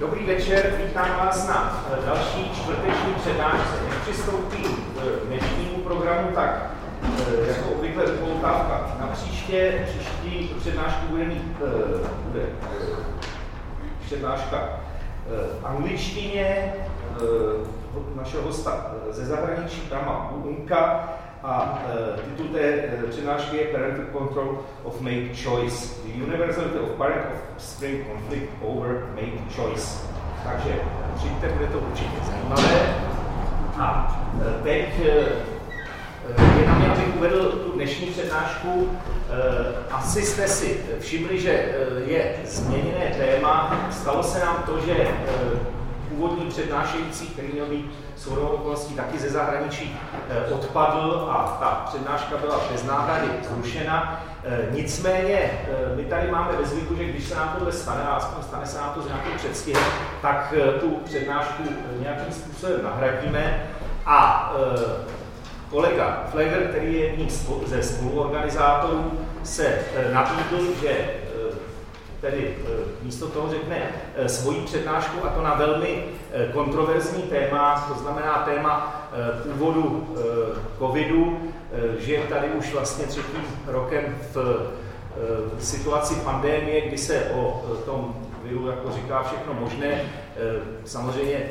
Dobrý večer, vítám vás na eh, další čtvrteční přednášce. Než přistoupím k dnešnímu programu, tak eh, jako obvykle upoutávka. Na příště, příští přednášku bude mít eh, bude přednáška angličtině našeho hosta ze zahraničí, Tama Unka, a titul té přednášky je Parental Control of Make Choice. The Universality of Parent of Spring Conflict over Make Choice. Takže přijďte, bude to určitě zajímavé. A teď je na mě, abych uvedl tu dnešní přednášku. Asi jste si všimli, že je změněné téma. Stalo se nám to, že původní přednášející, který měl být shodou okolností taky ze zahraničí, eh, odpadl a ta přednáška byla bez náhrady zrušena. Eh, nicméně eh, my tady máme ve zvyku, že když se nám tohle stane, a aspoň stane se nám to s nějakým předstihem, tak tu přednášku nějakým způsobem nahradíme a kolega Fleger, který je jedním ze spoluorganizátorů, se nabídl, že tedy eh, místo toho řekne eh, svoji přednášku a to na velmi eh, kontroverzní téma, to znamená téma původu covidu, že je tady už vlastně třetím rokem v situaci pandémie, kdy se o tom viru jako říká všechno možné. Samozřejmě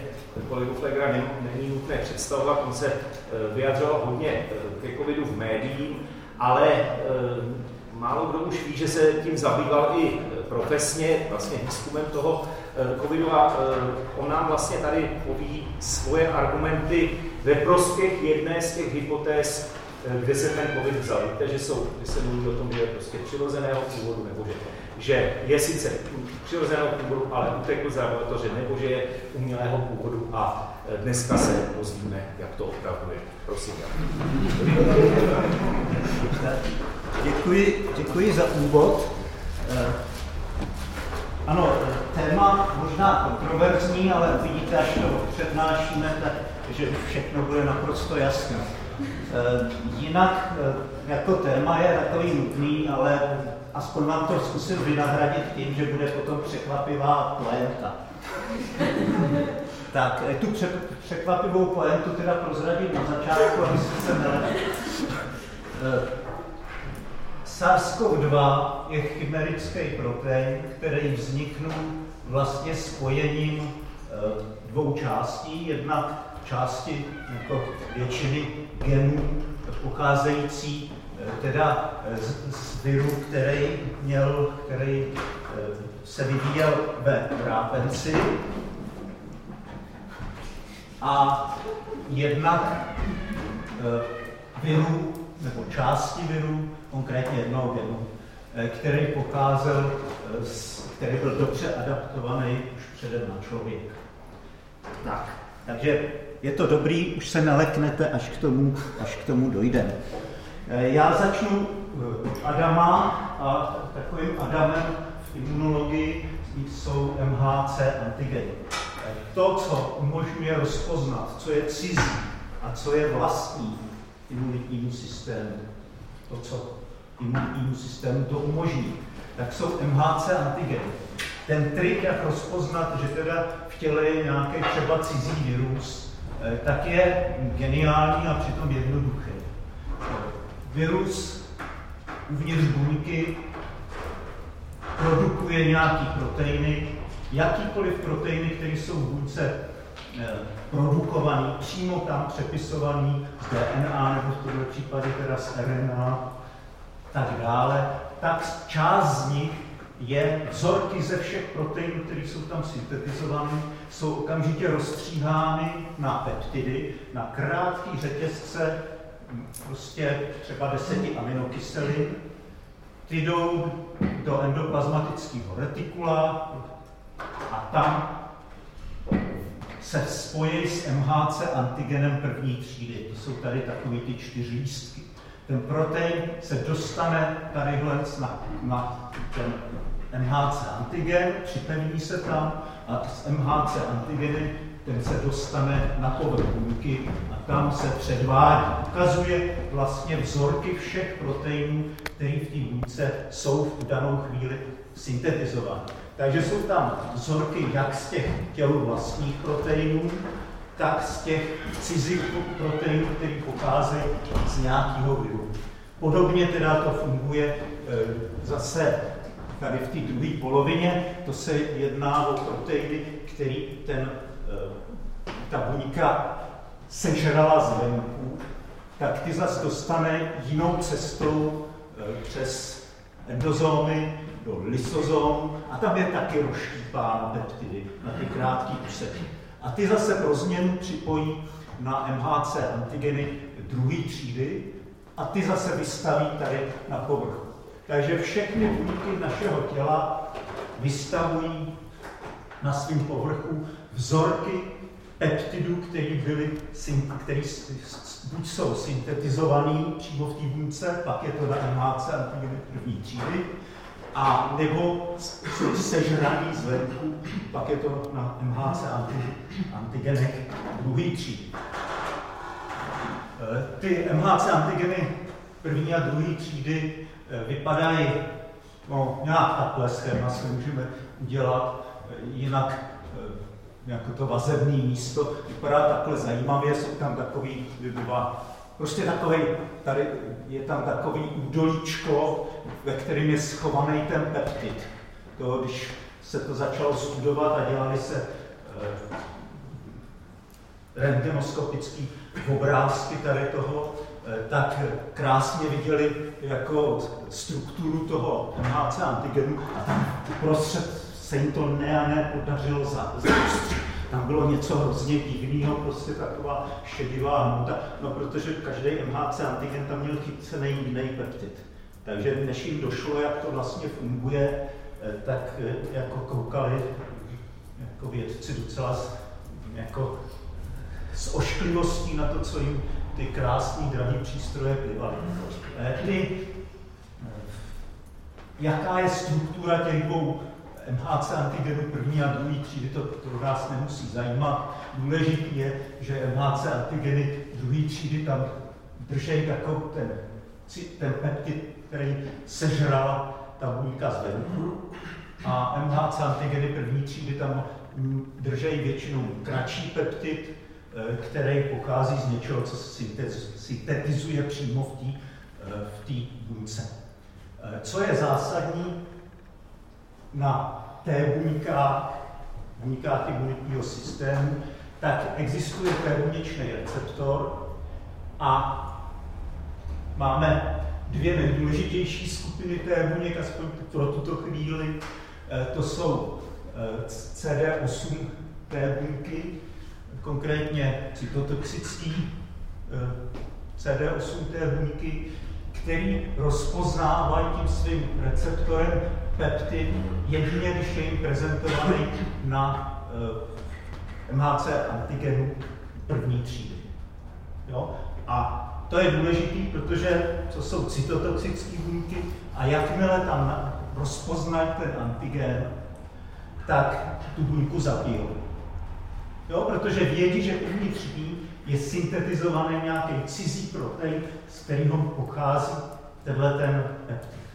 kolegu Flegra není nutné představovat, on se vyjadřoval hodně ke covidu v médiích, ale málo kdo už ví, že se tím zabýval i profesně, vlastně biskupem toho eh, covidu a eh, on nám vlastně tady poví svoje argumenty ve prospěch jedné z těch hypotéz, kde se ten covid vzal. Víte, že, jsou, že se mluví o tom, že je prostě přirozeného původu, nebo že, že je sice přirozeného původu, ale utekl z laboratoře, nebo že je umělého původu a dneska se dozvíme, jak to opravdu je. Prosím. Děkuji, děkuji za úvod. Ano, téma možná kontroverzní, ale uvidíte, až to přednášíme, tak, že všechno bude naprosto jasné. E, jinak e, jako téma je takový nutný, ale aspoň vám to zkusím vynahradit tím, že bude potom překvapivá poenta. tak, tu překvapivou poentu teda prozradím na začátku, aby se. SARS-CoV-2 je chimerický protein, který vzniknul vlastně spojením eh, dvou částí. Jedna části jako většiny genů pocházející eh, teda eh, z, z viru, který měl, který se vyvíjel ve rápenci a jednak viru nebo části viru, konkrétně jednoho genu, eh, který pocházel, eh, z, který byl dobře adaptovaný už předem na člověka. Tak, takže je to dobrý, už se neleknete, až k tomu, až k tomu dojdeme. Eh, já začnu Adama a takovým Adamem v imunologii jsou MHC antigeny. To, co umožňuje rozpoznat, co je cizí a co je vlastní imunitnímu systému, to, co imunitnímu systému to umožní, tak jsou MHC antigeny. Ten trik, jak rozpoznat, že teda v těle je nějaký třeba cizí virus, eh, tak je geniální a přitom jednoduchý. Virus uvnitř buňky produkuje nějaký proteiny, jakýkoliv proteiny, které jsou v buňce eh, produkovaný, přímo tam přepisovaný z DNA nebo v tomto případě teda z RNA, tak dále, tak část z nich je vzorky ze všech proteinů, které jsou tam syntetizovány, jsou okamžitě rozstříhány na peptidy, na krátký řetězce, prostě třeba deseti aminokyselin. Ty jdou do endoplazmatického retikula a tam se spojí s MHC antigenem první třídy. To jsou tady takový ty čtyři lístky. Ten protein se dostane tadyhle na, na ten MHC antigen, připevní se tam a s MHC antigeny ten se dostane na povrch buňky a tam se předvádí. Ukazuje vlastně vzorky všech proteinů, které v té buňce jsou v danou chvíli syntetizovány. Takže jsou tam vzorky jak z těch těl vlastních proteinů, tak z těch cizích proteinů, které pocházejí z nějakého viru. Podobně teda to funguje e, zase tady v té druhé polovině, to se jedná o proteiny, který ten, e, ta buňka sežrala zvenku, tak ty zase dostane jinou cestou e, přes endozómy do lysozóm a tam je taky rozštípána peptidy na ty krátké úseky. A ty zase pro změnu připojí na MHC antigeny druhé třídy a ty zase vystaví tady na povrchu. Takže všechny buňky našeho těla vystavují na svém povrchu vzorky peptidů, které byly, které buď jsou syntetizované přímo v té buňce, pak je to na MHC antigeny první třídy, a nebo sežraný zvenku, pak je to na MHC antigenech druhý třídy. Eh, ty MHC antigeny první a druhé třídy eh, vypadají no, nějak takhle schéma můžeme udělat, eh, jinak jako to vazební místo vypadá takhle zajímavě, jsou tam takový dva Prostě takový, tady je tam takový údolíčko, ve kterém je schovaný ten peptid. To, když se to začalo studovat a dělali se eh, rentgenoskopický obrázky tady toho, eh, tak krásně viděli jako strukturu toho MHC antigenu a tam se jim to ne a ne podařilo za, tam bylo něco hrozně divného, prostě taková šedivá hmota, no protože každý MHC antigen tam měl chycený jiný peptid. Takže než jim došlo, jak to vlastně funguje, eh, tak eh, jako koukali jako vědci docela jako s ošklivostí na to, co jim ty krásné drahé přístroje plivaly. Eh, jaká je struktura těch dvou MHC antigenu první a druhé třídy, to, to nás nemusí zajímat. Důležité je, že MHC antigeny druhé třídy tam drží takový ten, ten peptid, který sežrala ta buňka zvenku. A MHC antigeny první třídy tam drží většinou kratší peptid, eh, který pochází z něčeho, co se syntetizuje přímo v té v buňce. Eh, co je zásadní, na té buňkách, buňkách imunitního systému, tak existuje buněčný receptor a máme dvě nejdůležitější skupiny té buněk, aspoň pro tuto chvíli. Eh, to jsou eh, CD8 té buňky, konkrétně cytotoxický eh, CD8 té buňky, který rozpoznávají tím svým receptorem peptid, jedině když je jim prezentovaný na eh, MHC antigenu první třídy. Jo? A to je důležité, protože to jsou cytotoxické buňky a jakmile tam rozpoznají ten antigen, tak tu buňku zabijou. Jo, protože vědí, že uvnitř ní je syntetizovaný nějaký cizí protein, z kterého pochází tenhle ten peptid.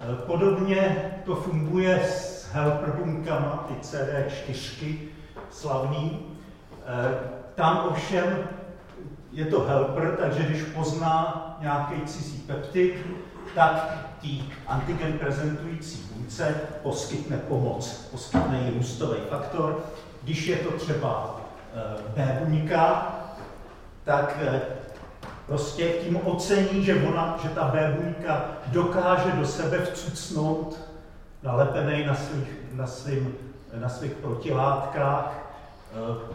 Eh, podobně to funguje s helper buňkama, ty CD4 slavný. Eh, tam ovšem je to helper, takže když pozná nějaký cizí peptid, tak tý antigen prezentující buňce poskytne pomoc, poskytne jí růstový faktor. Když je to třeba eh, B buňka, tak prostě tím ocení, že, ona, že ta B buňka dokáže do sebe vcucnout nalepený na svých, na svým, na svých protilátkách eh,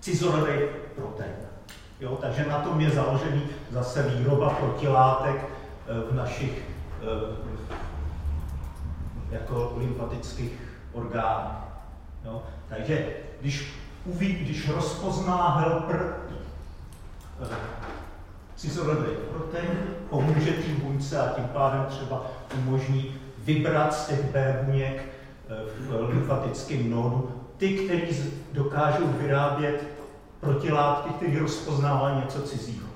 cizorový protein. Jo, takže na tom je založený zase výroba protilátek eh, v našich eh, jako lymfatických orgánech. Jo. Takže když, uví, když rozpozná helper cizorodový protein pomůže tím buňce a tím pádem třeba umožní vybrat z těch B eh, v lymfatickém nódu ty, které dokážou vyrábět protilátky, které rozpoznávají něco cizího.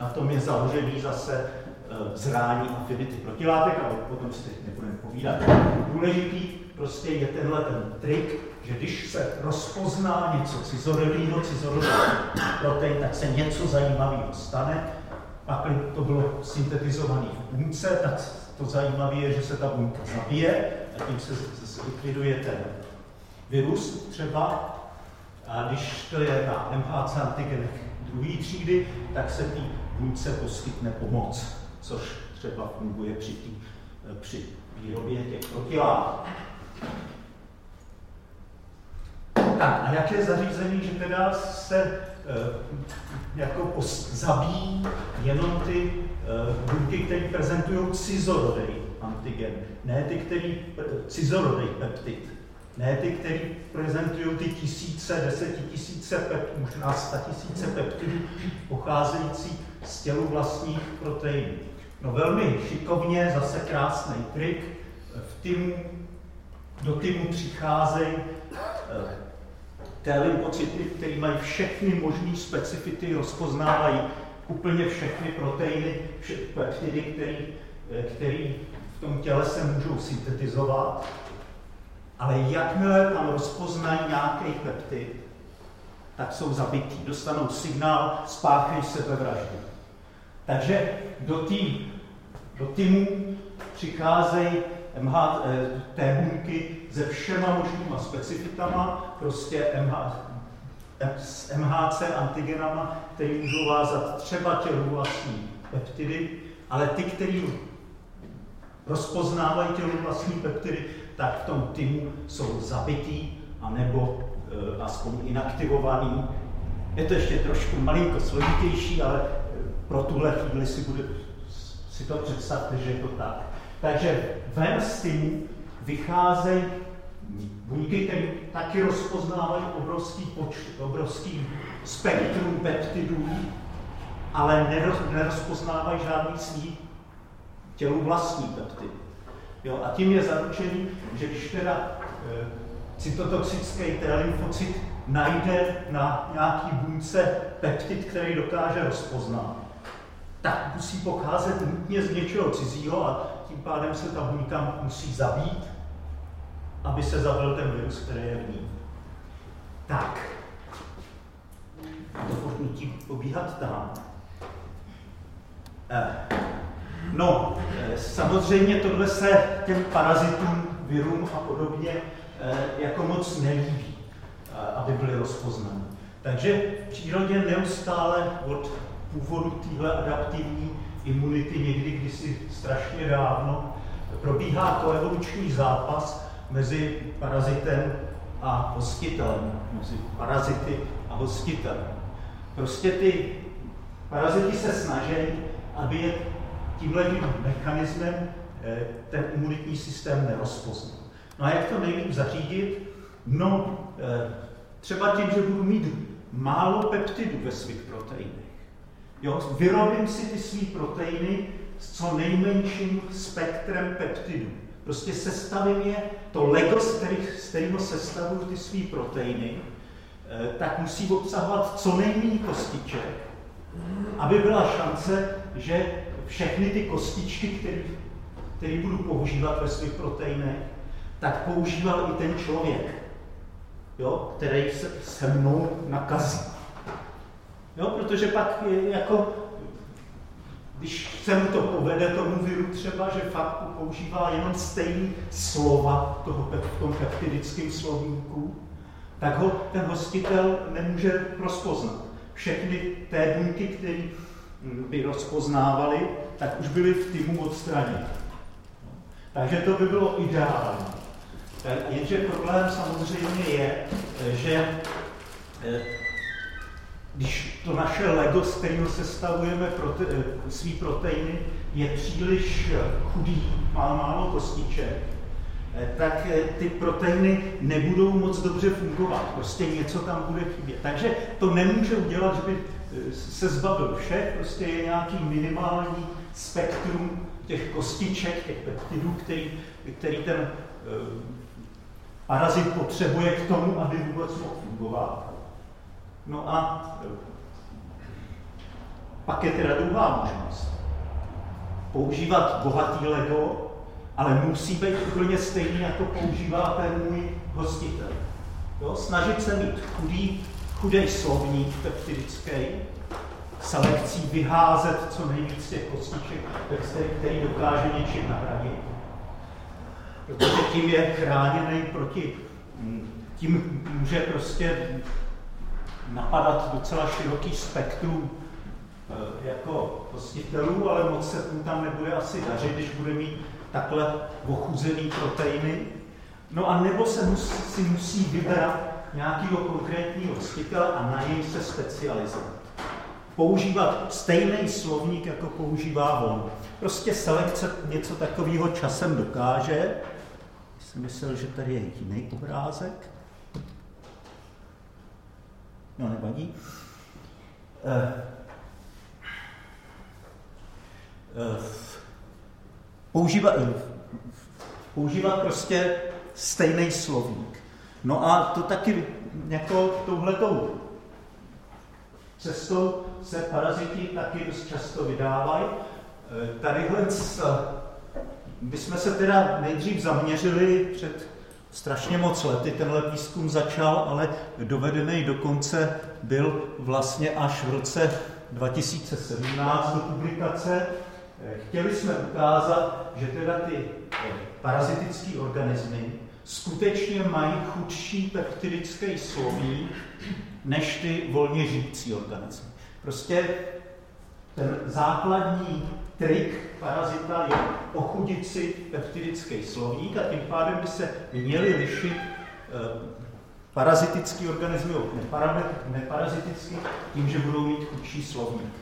Na tom je založený zase eh, zrání afinity protilátek, ale potom si teď nebudeme povídat. Důležitý prostě je tenhle ten trik, že když se rozpozná něco cizorodého, cizorodého protein, tak se něco zajímavého stane. Pak to bylo syntetizované v buňce, tak to zajímavé je, že se ta buňka zabije a tím se zlikviduje ten virus třeba. A když to je na MHC antigenech druhé třídy, tak se té buňce poskytne pomoc, což třeba funguje při, tý, při výrobě těch protilátek. Tak a jaké zařízení, že teda se e, jako zabíjí jenom ty e, buňky, které prezentují cizorodej antigen, ne ty, který cizorodej peptid, ne ty, které prezentují ty tisíce, desetitisíce, pep, možná statisíce peptidů pocházející z tělu vlastních proteinů. No velmi šikovně, zase krásný trik, v týmu, do týmu přicházejí té lymfocyty, které mají všechny možné specifity, rozpoznávají úplně všechny proteiny, peptidy, které v tom těle se můžou syntetizovat, ale jakmile tam rozpoznají nějaký peptid, tak jsou zabití, dostanou signál, spáchají sebevraždu. Takže do, tý, do týmu přicházejí MH, eh, té buňky se všema možnýma specifitama, prostě MH, s MHC antigenama, které můžou vázat třeba tělu vlastní peptidy, ale ty, které rozpoznávají tělu vlastní peptidy, tak v tom týmu jsou zabitý, anebo e, aspoň inaktivovaný. Je to ještě trošku malinko složitější, ale pro tuhle chvíli si, bude, si to představte, že je to tak. Takže ven z týmu vycházejí buňky, které taky rozpoznávají obrovský počet, obrovský spektrum peptidů, ale neroz, nerozpoznávají žádný svý tělu vlastní peptid. Jo, a tím je zaručený, že když teda e, cytotoxický T lymfocyt najde na nějaký buňce peptid, který dokáže rozpoznat, tak musí pocházet nutně z něčeho cizího a tím pádem se ta buňka musí zabít, aby se zabil ten virus, který je v ní. Tak, to furt pobíhat tam. Eh, no, eh, samozřejmě tohle se těm parazitům, virům a podobně eh, jako moc nelíbí, aby byly rozpoznané. Takže v přírodě neustále od původu téhle adaptivní imunity někdy kdysi strašně dávno probíhá koevoluční zápas mezi parazitem a hostitelem, mezi parazity a hostitelem. Prostě ty parazity se snaží, aby je tímhle mechanismem eh, ten imunitní systém nerozpoznal. No a jak to nejlíp zařídit? No, eh, třeba tím, že budu mít málo peptidů ve svých proteinech. Jo, vyrobím si ty své proteiny s co nejmenším spektrem peptidů. Prostě sestavím je, to Lego, z, kterých, z kterého sestavuju ty své proteiny, eh, tak musí obsahovat co nejméně kostiček, aby byla šance, že všechny ty kostičky, které budu používat ve svých proteinech, tak používal i ten člověk, jo, který se, se mnou nakazí. Jo, protože pak jako když se mu to povede tomu viru třeba, že fakt používá jenom stejný slova toho, v tom peptidickém slovníku, tak ho ten hostitel nemůže rozpoznat. Všechny té buňky, které by rozpoznávaly, tak už byly v týmu odstraněny. Takže to by bylo ideální. Jenže problém samozřejmě je, že eh, když to naše Lego, z kterého sestavujeme prote, eh, svý proteiny, je příliš eh, chudý, má málo kostiček, eh, tak ty proteiny nebudou moc dobře fungovat. Prostě něco tam bude chybět. Takže to nemůže udělat, že by se zbavil všech, prostě je nějaký minimální spektrum těch kostiček, těch peptidů, který, který ten parazit potřebuje k tomu, aby vůbec mohl fungovat. No a pak je teda druhá možnost. Používat bohatý Lego ale musí být úplně stejný, jako používá ten můj hostitel. Jo? Snažit se mít chudý, chudý slovník peptidický, selekcí vyházet co nejvíc těch kostiček, který dokáže něčím nahradit. Protože tím je chráněný proti, tím může prostě napadat docela široký spektrum eh, jako hostitelů, ale moc se tam nebude asi dařit, když bude mít takhle ochuzený proteiny. No a nebo se musí, si musí vybrat nějakého konkrétního hostitele a na něj se specializovat. Používat stejný slovník, jako používá on. Prostě selekce něco takového časem dokáže. Jsem myslel, že tady je jiný obrázek. No, nevadí. Uh, uh, používat, uh, používat prostě stejný slovník. No a to taky jako touhletou cestou se paraziti taky dost často vydávají. Tadyhle bychom se teda nejdřív zaměřili před strašně moc lety tenhle výzkum začal, ale dovedený do konce byl vlastně až v roce 2017 do publikace. Chtěli jsme ukázat, že teda ty parazitické organismy skutečně mají chudší peptidický sloví než ty volně žijící organismy. Prostě ten základní trik parazita je ochudit si peptidický slovník a tím pádem by se měly lišit eh, parazitický organismy od neparazitický tím, že budou mít chudší slovník.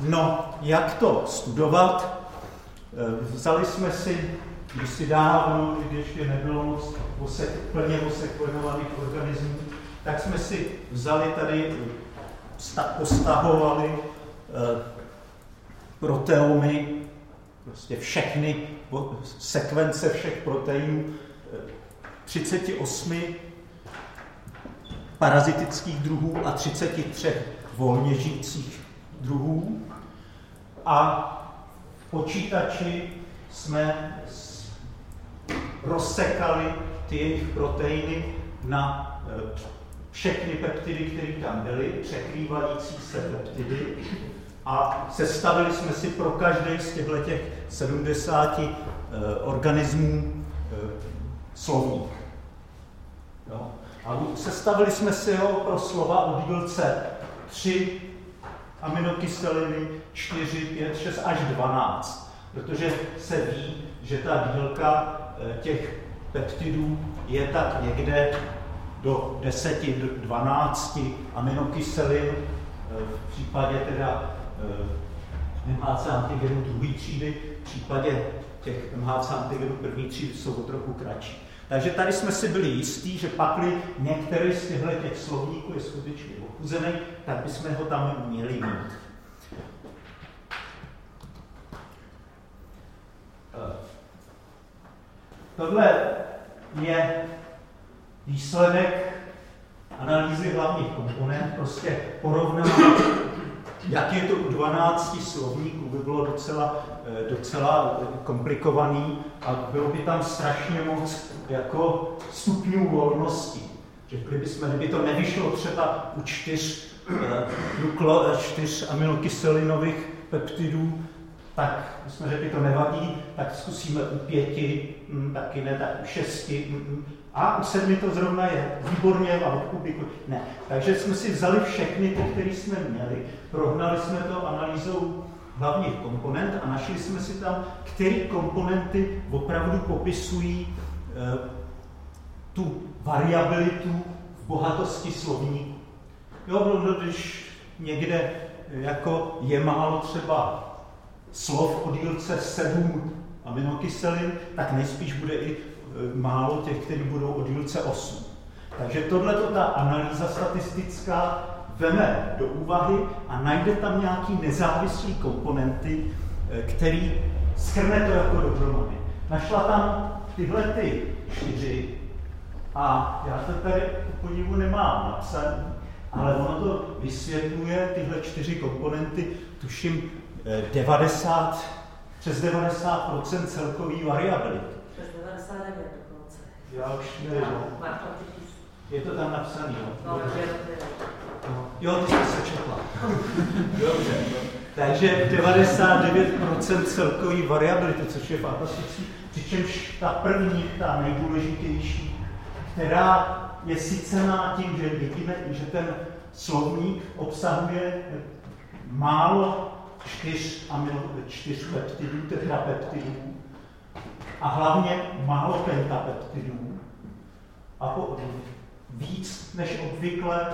No, jak to studovat? Eh, vzali jsme si když si dávno, když ještě nebylo moc osek, plně osekvenovaných organismů, tak jsme si vzali tady, postahovali eh, proteomy, prostě všechny sekvence všech proteinů 38 eh, parazitických druhů a 33 volně žijících druhů. A v počítači jsme rozsekali ty jejich proteiny na eh, všechny peptidy, které tam byly, překrývající se peptidy, a sestavili jsme si pro každý z těchto těch 70 uh, organismů uh, slovník. Jo? A sestavili jsme si ho pro slova od dílce 3 aminokyseliny, 4, 5, 6 až 12. Protože se ví, že ta dílka uh, těch peptidů je tak někde do 10, do 12 aminokyselin, v případě teda MHC antigenů druhé třídy, v případě těch MHC antigenů první třídy jsou o trochu kratší. Takže tady jsme si byli jistí, že pakli některý z těchto těch slovníků je skutečně ochuzený, tak bychom ho tam měli mít. Tohle je výsledek analýzy hlavních komponent, prostě porovnání jak je to u 12 slovníků, by bylo docela, eh, docela komplikovaný a bylo by tam strašně moc jako stupňů volnosti. Řekli bychom, kdyby to nevyšlo třeba u čtyř, eh, nuklo, eh, čtyř aminokyselinových peptidů, tak jsme řekli, to nevadí, tak zkusíme u pěti, hm, taky ne, tak u šesti, hm, hm. A u sedmi to zrovna je výborně a odpublikuj. Ne. Takže jsme si vzali všechny ty, které jsme měli, prohnali jsme to analýzou hlavních komponent a našli jsme si tam, které komponenty opravdu popisují e, tu variabilitu v bohatosti slovníku. Jo, když někde jako je málo třeba slov o dílce 7 aminokyselin, tak nejspíš bude i Eh, málo těch, kteří budou o dílce 8. Takže tohle ta analýza statistická veme do úvahy a najde tam nějaký nezávislý komponenty, eh, který schrne to jako dohromady. Našla tam tyhle ty čtyři a já to tady podivu nemám napsané, ale ono to vysvětluje tyhle čtyři komponenty, tuším 90 Přes 90% celkový variability. Přes 99 dokonce. Já už nevím. Marta, Je to tam napsané, jo? No, je. No. Jo, ty jsi se četla. Dobře. Takže 99% celkový variability, což je fantastický. Přičemž ta první, ta nejdůležitější, která je sycená tím, že vidíme, že ten slovník obsahuje málo čtyř, amino, čtyř peptidů, tetrapeptidů a hlavně málo pentapeptidů a po, víc než obvykle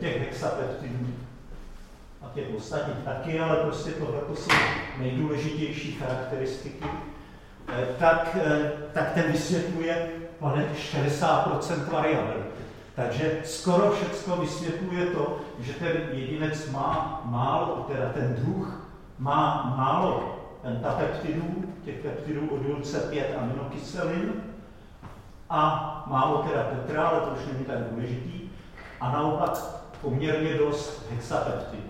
těch hexapeptidů a těch ostatních taky, ale prostě tohle jsou nejdůležitější charakteristiky, eh, tak, eh, tak ten vysvětluje 60% variability. Takže skoro všechno vysvětluje to, že ten jedinec má málo, teda ten druh má málo pentapeptidů, těch peptidů od délce 5 aminokyselin, a málo teda tetra, ale to už není tak důležitý, a naopak poměrně dost hexapeptidů.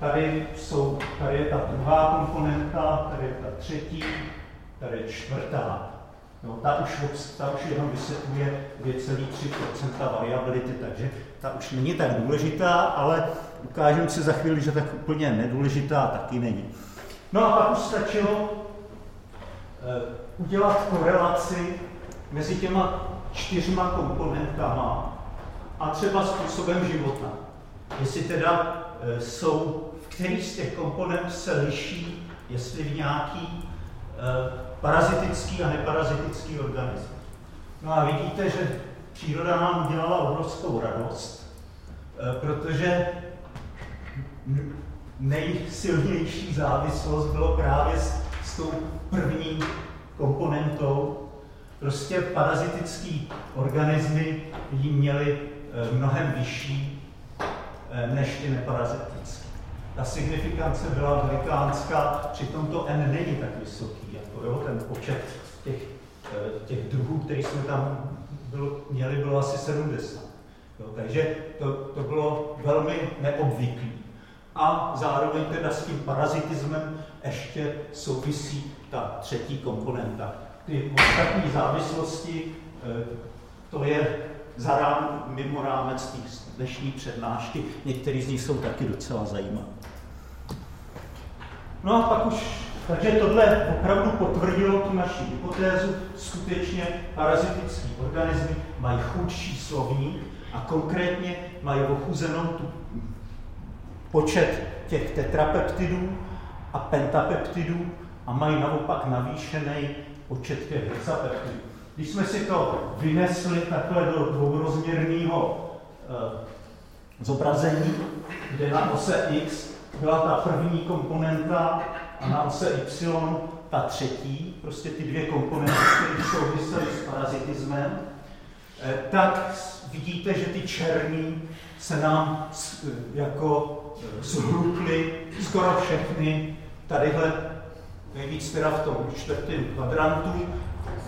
Tady, jsou, tady je ta druhá komponenta, tady je ta třetí, tady je čtvrtá. No, ta, už, ta už jenom vysvětluje 2,3% variability, takže ta už není tak důležitá, ale ukážeme si za chvíli, že tak úplně nedůležitá taky není. No a pak už stačilo uh, udělat korelaci mezi těma čtyřma komponentama a třeba způsobem života. Jestli teda uh, jsou, v kterých z těch komponent se liší, jestli v nějaký uh, parazitický a neparazitický organismus. No a vidíte, že příroda nám udělala obrovskou radost, eh, protože nejsilnější závislost bylo právě s, s tou první komponentou. Prostě parazitický organismy ji měly mnohem vyšší eh, než ty neparazitické. Ta signifikance byla velikánská, přitom to N není tak vysoký jo, ten počet těch, eh, těch druhů, který jsme tam bylo, měli, bylo asi 70. Jo, takže to, to bylo velmi neobvyklé. A zároveň teda s tím parazitismem ještě souvisí ta třetí komponenta. Ty ostatní závislosti, eh, to je za rám, mimo rámec dnešní přednášky, některý z nich jsou taky docela zajímavé. No a pak už takže tohle opravdu potvrdilo tu naši hypotézu. Skutečně parazitický organismy mají chudší slovník a konkrétně mají ochuzenou tu počet těch tetrapeptidů a pentapeptidů a mají naopak navýšený počet těch hexapeptidů. Když jsme si to vynesli takhle do dvourozměrného eh, zobrazení, kde na ose X byla ta první komponenta a na ose Y ta třetí, prostě ty dvě komponenty, které souvisely s parazitismem, eh, tak vidíte, že ty černý se nám eh, jako zhruply skoro všechny, tadyhle nejvíc teda v tom čtvrtém kvadrantu,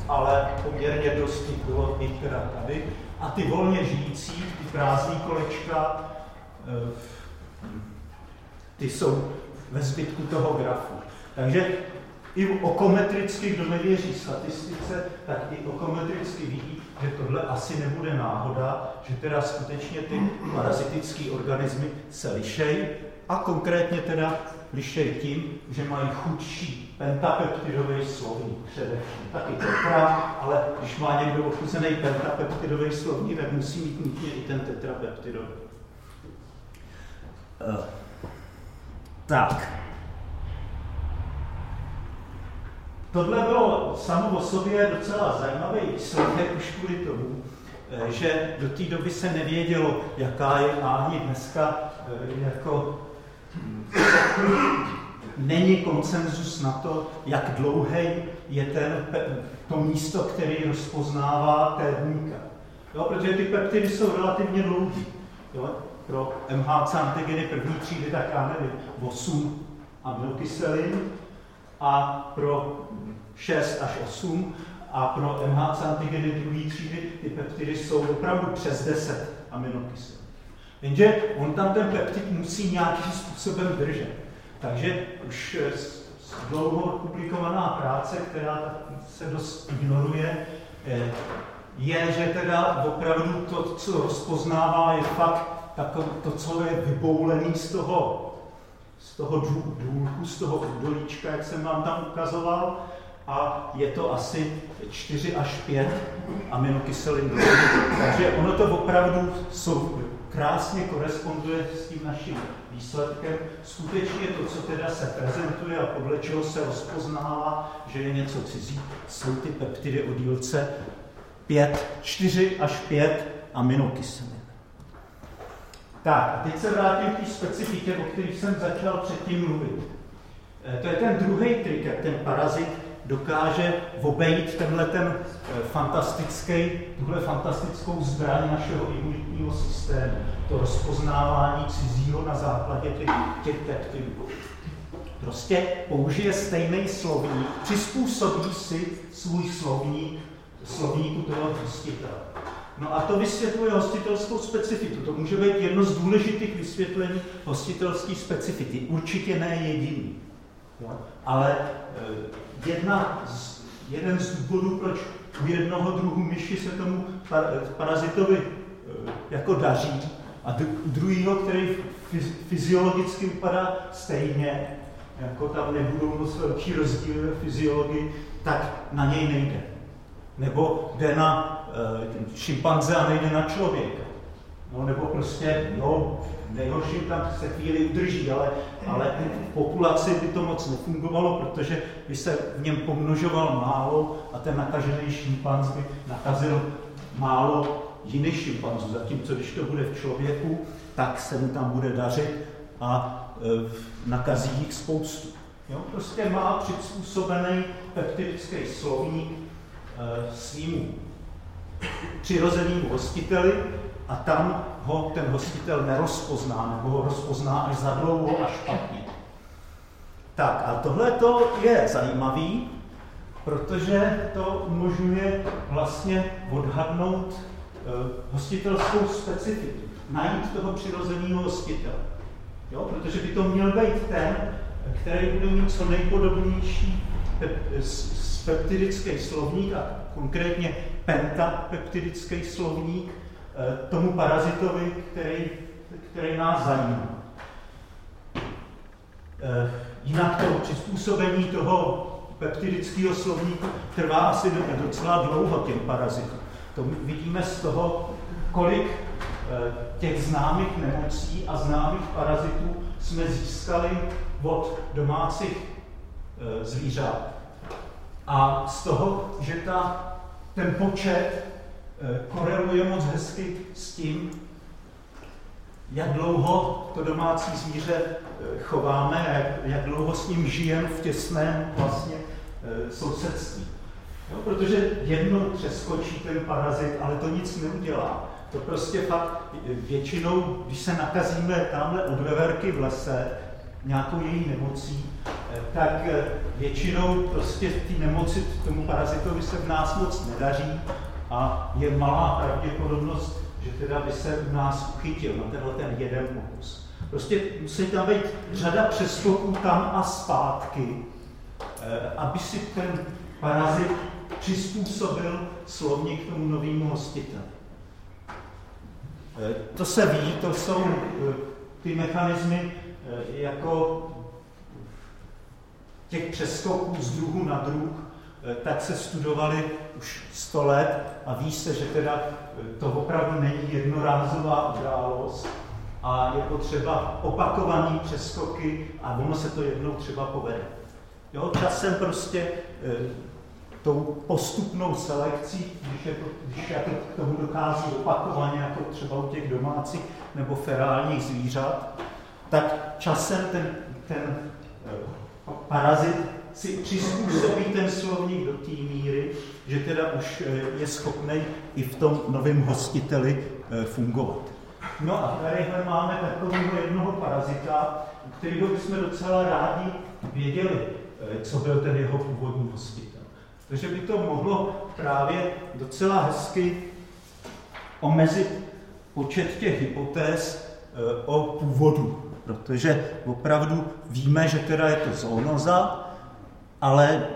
ale poměrně dost bylo teda tady. A ty volně žijící, ty prázdné kolečka, ty jsou ve zbytku toho grafu. Takže i okometricky, kdo nevěří statistice, tak i okometricky vidí, že tohle asi nebude náhoda, že teda skutečně ty parazitické organismy se lišejí a konkrétně teda lišejí tím, že mají chudší pentapeptidový slovník především. Taky tetra, ale když má někdo ochuzený pentapeptidový slovník, tak musí mít nutně i ten tetrapeptidový. Uh. Tak. Tohle bylo samo o sobě docela zajímavý výsledek už kvůli tomu, eh, že do té doby se nevědělo, jaká je áhni dneska eh, jako není konsenzus na to, jak dlouhý je ten, to místo, který rozpoznává tédníka. Jo, protože ty peptidy jsou relativně dlouhé. Pro MHC antigeny první třídy, tak já nevím, 8 aminokyselin a pro 6 až 8 a pro MHC antigeny druhé třídy ty peptidy jsou opravdu přes 10 aminokyselin. Jenže on tam ten peptid musí nějakým způsobem držet. Takže už dlouho publikovaná práce, která se dost ignoruje, eh, je, že teda opravdu to, co rozpoznává, je fakt takové to, co je vyboulený z toho, z toho důlku, z toho údolíčka, jak jsem vám tam ukazoval, a je to asi 4 až 5 aminokyselin. Takže ono to opravdu jsou, krásně koresponduje s tím naším výsledkem. Skutečně to, co teda se prezentuje a podle čeho se rozpoznává, že je něco cizí, jsou ty peptidy o dílce 5, 4 až 5 aminokyselin. Tak, a teď se vrátím k té specifitě, o kterých jsem začal předtím mluvit. E, to je ten druhý trik, jak ten parazit dokáže obejít tenhle ten eh, fantastický, tuhle fantastickou zbraň našeho imunitního systému. To rozpoznávání cizího na základě těch, těch peptidů. Prostě použije stejný slovník, přizpůsobí si svůj slovník slovníku toho hostitele. No a to vysvětluje hostitelskou specifitu. To může být jedno z důležitých vysvětlení hostitelské specifity. Určitě ne jediný. Jo? Ale eh, jedna z, jeden z důvodů, proč u jednoho druhu myši se tomu parazitovi eh, jako daří a u druhého, který fyziologicky vypadá stejně, jako tam nebudou moc velký rozdíly ve fyziologii, tak na něj nejde. Nebo jde na e, šimpanze a nejde na člověka. No, nebo prostě, no, nejhorším tam se chvíli udrží, ale, ale v populaci by to moc nefungovalo, protože by se v něm pomnožoval málo a ten nakažený šimpanz by nakazil málo jiných šimpanzů. Zatímco když to bude v člověku, tak se mu tam bude dařit a e, nakazí jich spoustu. Jo? Prostě má přizpůsobený peptidický slovník e, svýmu přirozenému hostiteli a tam ho ten hostitel nerozpozná, nebo ho rozpozná až za dlouho a špatně. Tak a tohle to je zajímavý, protože to umožňuje vlastně odhadnout uh, hostitelskou specifiku, najít toho přirozeného hostitele. Jo? Protože by to měl být ten, který bude mít co nejpodobnější peptidický slovník a konkrétně pentapeptidický slovník, Eh, tomu parazitovi, který, který nás zajímá. Eh, jinak to přizpůsobení toho peptidického slovníku trvá asi docela dlouho těm parazitům. To vidíme z toho, kolik eh, těch známých nemocí a známých parazitů jsme získali od domácích zvířat. A z toho, že ta, ten počet Eh, koreluje moc hezky s tím, jak dlouho to domácí zvíře eh, chováme, jak, jak dlouho s ním žijeme v těsném vlastně eh, sousedství. Jo, protože jednou přeskočí ten parazit, ale to nic neudělá. To prostě fakt většinou, když se nakazíme tamhle od veverky v lese, nějakou její nemocí, tak většinou prostě ty nemoci tomu parazitovi se v nás moc nedaří a je malá pravděpodobnost, že teda by se u nás uchytil na tenhle ten jeden pokus. Prostě musí tam být řada přeskoků tam a zpátky, eh, aby si ten parazit přizpůsobil slovník tomu novému hostiteli. Eh, to se ví, to jsou eh, ty mechanismy jako těch přeskoků z druhu na druh, tak se studovali už 100 let a ví se, že teda eh, to opravdu není jednorázová událost a je potřeba opakovaný přeskoky a ono se to jednou třeba povede. Jo, časem prostě e, tou postupnou selekcí, když, je to, když jako k tomu dochází opakovaně, jako třeba u těch domácích nebo ferálních zvířat, tak časem ten, ten parazit si přizpůsobí ten slovník do té míry, že teda už eh, je schopný i v tom novém hostiteli eh, fungovat. No a tadyhle máme takového jednoho parazita, kterého bychom docela rádi věděli, eh, co byl ten jeho původní hostitel. Takže by to mohlo právě docela hezky omezit počet těch hypotéz o původu, protože opravdu víme, že teda je to zoonoza, ale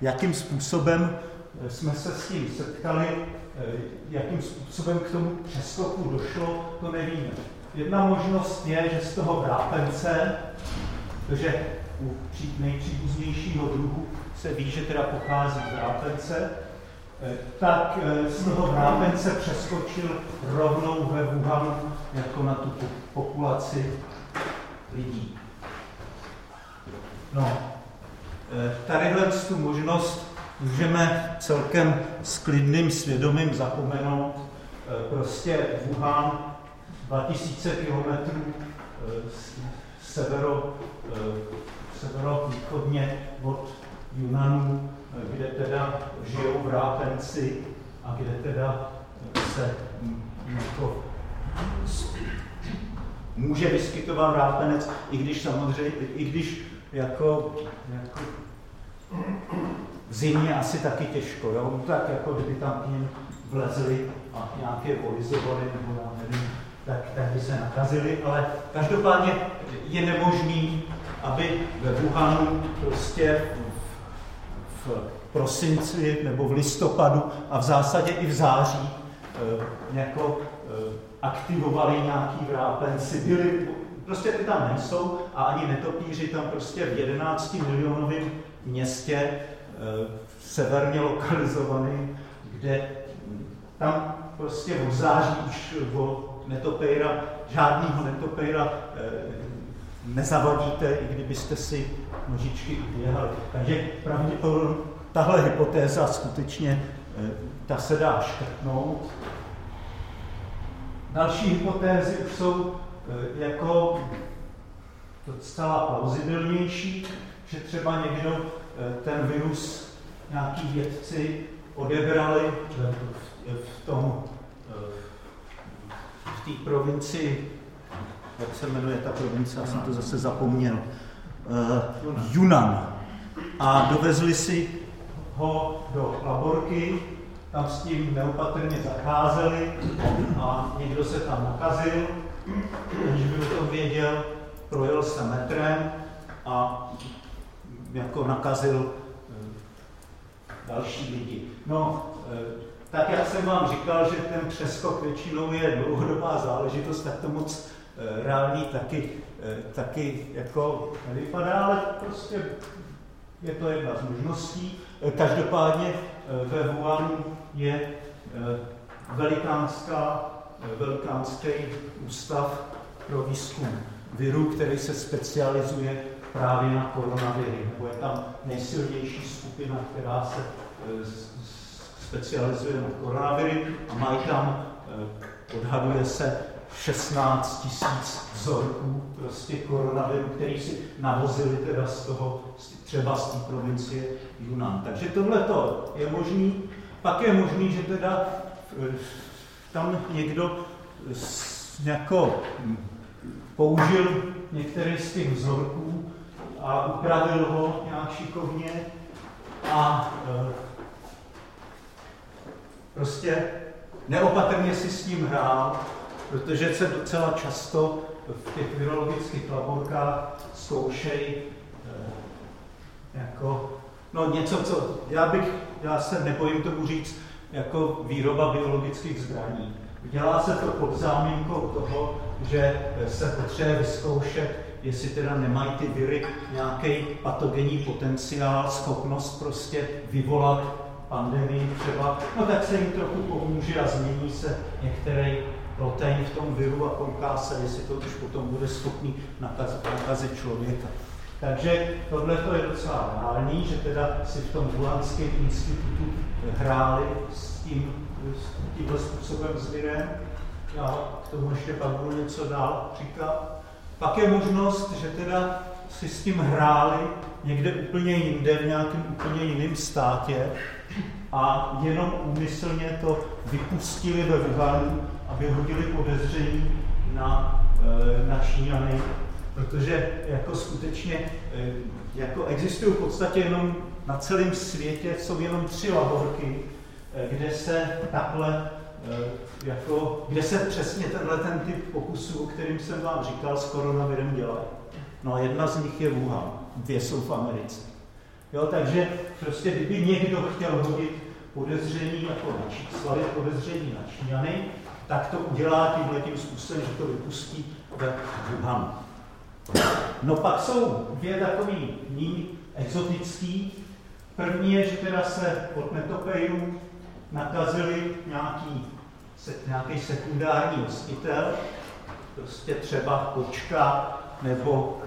jakým způsobem jsme se s tím setkali, jakým způsobem k tomu přeskoku došlo, to nevíme. Jedna možnost je, že z toho vrápence, protože u nejpříbuznějšího druhu se ví, že teda pochází vrápence, eh, tak eh, z toho vrápence přeskočil rovnou ve Wuhanu jako na tu populaci lidí. No, eh, tadyhle tu možnost můžeme celkem s klidným svědomím zapomenout. Prostě Wuhan 2000 kilometrů severo, severovýchodně od Junanů, kde teda žijou vrátenci a kde teda se jako může vyskytovat vrátenec, i když samozřejmě, i když jako, jako v zimě asi taky těžko, jo? tak jako kdyby tam k něm vlezli a nějaké volizovali, nebo já nevím, tak, tak by se nakazili, ale každopádně je nemožný, aby ve Wuhanu prostě v prosinci nebo v listopadu a v zásadě i v září e, jako e, aktivovali nějaký vrápenci, byli, prostě ty tam nejsou a ani netopíři tam prostě v 11 milionovém městě e, severně lokalizovaný, kde tam prostě v září už o netopejra, žádného netopejra nezavadíte, i kdybyste si nožičky uběhali. Takže pravděpodobně tahle hypotéza skutečně eh, ta se dá škrtnout. Další hypotézy už jsou eh, jako docela plauzibilnější, že třeba někdo eh, ten virus nějaký vědci odebrali v tom v té provincii. Jak se jmenuje ta province, já jsem to zase zapomněl, uh, Yunnan. A dovezli si ho do laborky, tam s tím neopatrně zacházeli a někdo se tam nakazil, aniž by o tom věděl, projel se metrem a jako nakazil eh, další lidi. No, eh, tak jak jsem vám říkal, že ten přeskok většinou je dlouhodobá záležitost, tak to moc Eh, reálný taky, taky jako nevypadá, ale prostě je to jedna z možností. Každopádně ve Wuhanu je velikánská, velikánský ústav pro výzkum viru, který se specializuje právě na koronaviry, nebo je tam nejsilnější skupina, která se specializuje na koronaviry a mají tam, odhaduje se, 16 tisíc vzorků prostě koronaviru, který si navozili teda z toho, třeba z té provincie Yunnan. Takže tohle to je možný. Pak je možný, že teda eh, tam někdo jako použil některý z těch vzorků a upravil ho nějak šikovně a e, prostě neopatrně si s tím hrál protože se docela často v těch virologických laborkách zkoušejí eh, jako, no něco, co já bych, já se nebojím tomu říct, jako výroba biologických zbraní. Dělá se to pod záminkou toho, že se potřebuje vyzkoušet, jestli teda nemají ty viry nějaký patogenní potenciál, schopnost prostě vyvolat pandemii třeba, no tak se jim trochu pomůže a změní se některé protein v tom viru a kouká se, jestli to už potom bude schopný nakazit, nakazit člověka. Takže tohle je docela reální, že teda si v tom Vulanském institutu hráli s tím, s tímhle způsobem s virem. Já k tomu ještě pak budu něco dál říkat. Pak je možnost, že teda si s tím hráli někde úplně jinde, v nějakém úplně jiném státě a jenom úmyslně to vypustili ve Wuhanu aby hodili podezření na, eh, na Číňany, protože jako skutečně eh, jako existují v podstatě jenom na celém světě, jsou jenom tři laborky, eh, kde se takhle jako, kde se přesně tenhle ten typ pokusů, o kterým jsem vám říkal, s koronavirem dělají. No a jedna z nich je Wuhan, dvě jsou v Americe. Jo, takže prostě kdyby někdo chtěl hodit podezření jako na slavit podezření na Číňany, tak to udělá tímhle tím způsobem, že to vypustí ve Wuhanu. No pak jsou dvě takové méně exotický. První je, že teda se od netopejů nakazili nějaký, se, nějaký sekundární hostitel, prostě třeba kočka nebo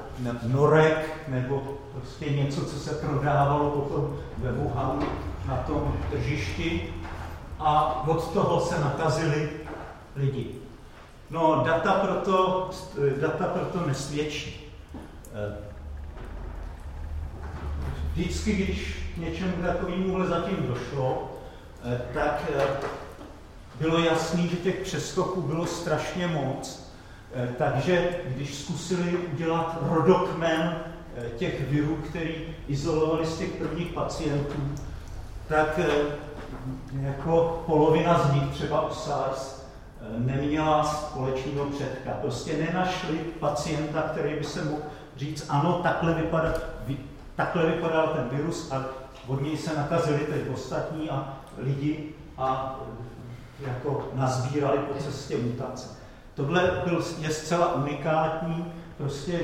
norek, nebo prostě něco, co se prodávalo potom ve Wuhanu na tom tržišti a od toho se nakazili lidi. No, data proto, data proto nesvědčí. Vždycky, když k něčemu takovému zatím došlo, tak bylo jasné, že těch přeskoků bylo strašně moc. Takže když zkusili udělat rodokmen těch virů, který izolovali z těch prvních pacientů, tak jako polovina z nich, třeba u SARS, neměla společného předka. Prostě nenašli pacienta, který by se mohl říct, ano, takhle, vypadá, takhle vypadal ten virus a od něj se nakazili teď ostatní a lidi a jako nazbírali po cestě mutace. Tohle byl, je zcela unikátní, prostě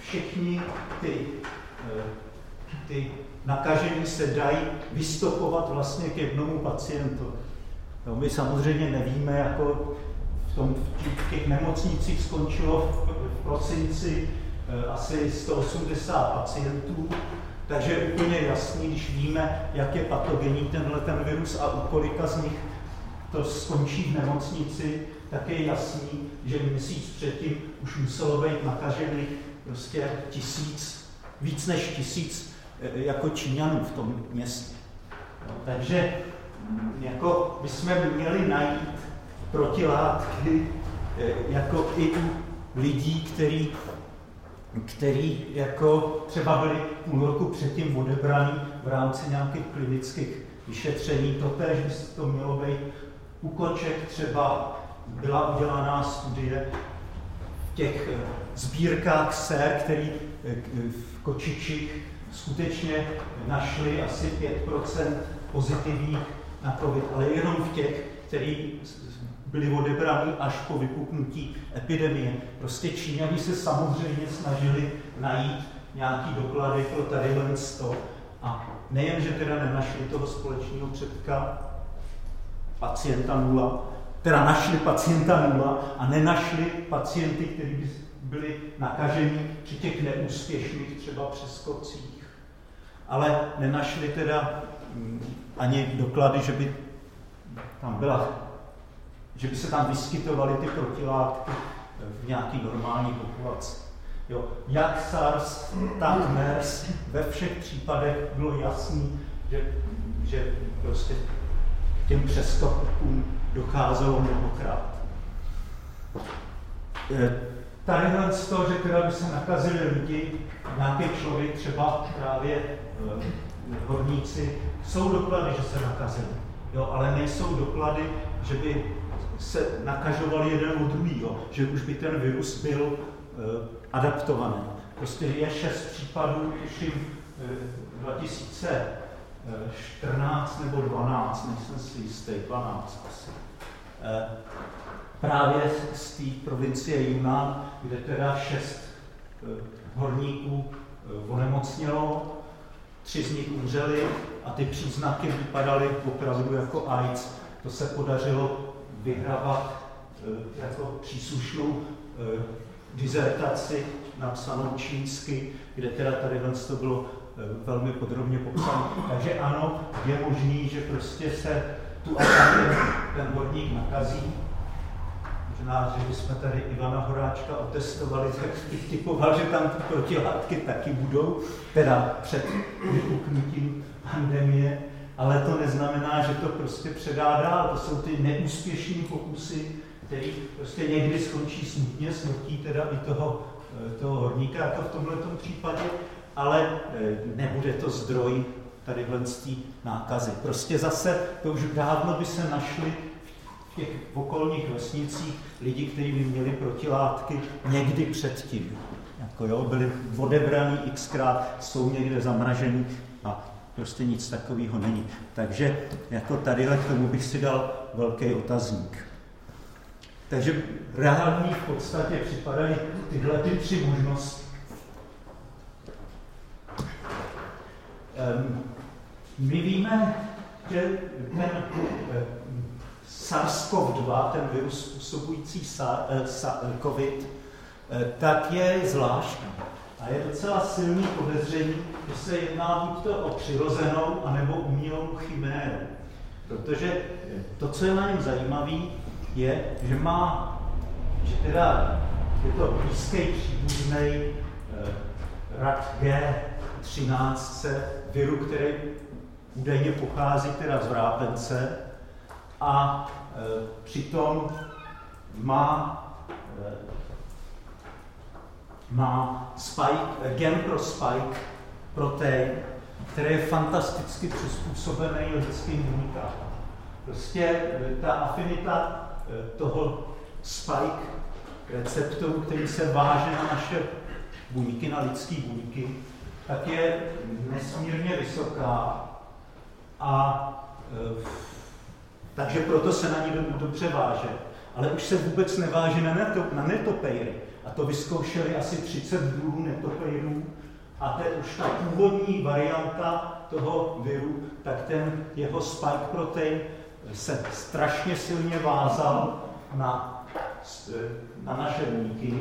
všichni ty, eh, ty nakažení se dají vystopovat vlastně k jednomu pacientovi. No, my samozřejmě nevíme, jako v, tom, v těch nemocnicích skončilo v, v prosinci e, asi 180 pacientů, takže je úplně jasný, když víme, jak je patogenní tenhle ten virus a u kolika z nich to skončí v nemocnici, tak je jasný, že měsíc předtím už muselo být nakažených prostě tisíc, víc než tisíc e, jako Číňanů v tom městě. No, takže jako bychom měli najít protilátky eh, jako i u lidí, který, který jako třeba byli půl roku předtím odebraní v rámci nějakých klinických vyšetření. Totež by to mělo být u koček třeba byla udělaná studie v těch eh, sbírkách sér, který eh, v kočičích skutečně našli asi 5% pozitivních na COVID, ale jenom v těch, který byli odebrány až po vypuknutí epidemie. Prostě Číňani se samozřejmě snažili najít nějaký doklady pro tady len to. A nejen, že teda nenašli toho společného předka pacienta nula, teda našli pacienta nula a nenašli pacienty, kteří by byli nakaženi při těch neúspěšných třeba přeskocích. Ale nenašli teda mm, ani doklady, že by tam byla, že by se tam vyskytovaly ty protilátky v nějaký normální populaci. Jo, jak SARS, tak MERS, ve všech případech bylo jasný, že, že prostě těm přeskokům docházelo mnohokrát. E, tady z toho, že teda by se nakazili lidi, nějaký člověk, třeba právě e, horníci, jsou doklady, že se nakazili, jo, ale nejsou doklady, že by se nakažovali jeden od druhého, že už by ten virus byl uh, adaptovaný. Prostě je šest případů, tuším, uh, 2014 nebo 12, nejsem si jistý, 12 asi. Uh, právě z té provincie Yunnan, kde teda šest uh, horníků uh, onemocnělo, tři z nich umřeli a ty příznaky vypadaly opravdu jako AIDS. To se podařilo vyhrabat e, jako příslušnou e, dizertaci napsanou čínsky, kde teda tady to bylo e, velmi podrobně popsáno. Takže ano, je možný, že prostě se tu a ten, ten horník nakazí, možná, že bychom tady Ivana Horáčka otestovali, tak bych typoval, že tam ty protilátky taky budou, teda před vypuknutím pandemie, ale to neznamená, že to prostě předá dál. To jsou ty neúspěšné pokusy, které prostě někdy skončí smutně, smrtí teda i toho, eh, toho horníka, jako v tomhle případě, ale eh, nebude to zdroj tady z nákazy. Prostě zase to už dávno by se našli těch okolních vesnicích lidi, kteří by měli protilátky někdy předtím. Jako jo, byli odebraní xkrát, jsou někde zamražený A prostě nic takového není. Takže jako tadyhle k tomu bych si dal velký otazník. Takže reální v podstatě připadají tyhle ty tři možnosti. Um, my víme, že ten SARS-CoV-2, ten virus způsobující eh, COVID, eh, tak je zvláštní. A je docela silný podezření, že se jedná buď to o přirozenou, anebo umělou chiméru. Protože to, co je na něm zajímavé, je, že má, že teda je to blízký příbuzný eh, rak G13, viru, který údajně pochází teda z vrápence a e, přitom má, e, má spike, gen pro spike protein, který je fantasticky přizpůsobený lidským buňkám. Prostě e, ta afinita e, toho spike receptoru, který se váže na naše buňky, na lidské buňky, tak je nesmírně vysoká a e, takže proto se na ní dobře váže. Ale už se vůbec neváže na, neto, na netopejry. A to vyzkoušeli asi 30 druhů netopejrů. A ten už ta původní varianta toho viru, tak ten jeho spike protein se strašně silně vázal na, na naše buňky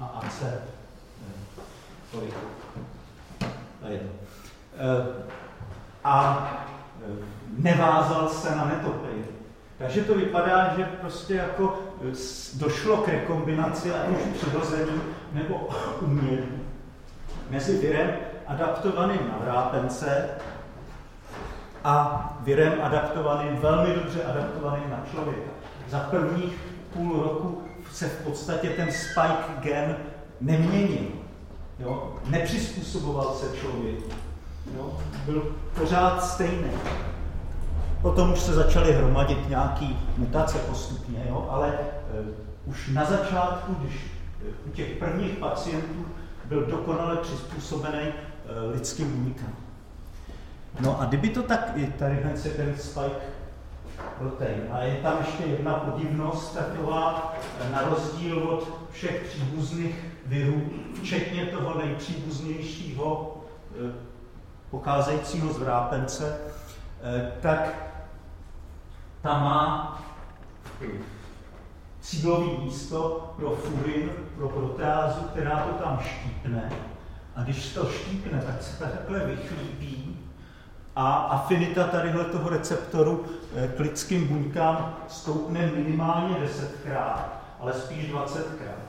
a AC. Kolik? A je to. A nevázal se na netopej. Takže to vypadá, že prostě jako došlo k rekombinaci, ať už přirozený nebo umělý, mezi virem adaptovaným na vrápence a virem adaptovaným, velmi dobře adaptovaným na člověka. Za prvních půl roku se v podstatě ten spike gen neměnil. Jo? Nepřizpůsoboval se člověku. Jo? Byl pořád stejný. Potom už se začaly hromadit nějaký mutace postupně, jo? ale e, už na začátku, když e, u těch prvních pacientů byl dokonale přizpůsobený e, lidským buňkám. No a kdyby to tak, i tady je ten spike protein. A je tam ještě jedna podivnost taková, na rozdíl od všech příbuzných virů, včetně toho nejpříbuznějšího pocházejícího z vrápence, e, tak ta má cílový místo pro furin, pro proteázu, která to tam štípne. A když to štípne, tak se to takhle vychlípí a afinita tadyhle toho receptoru eh, k lidským buňkám stoupne minimálně 10krát, ale spíš 20krát.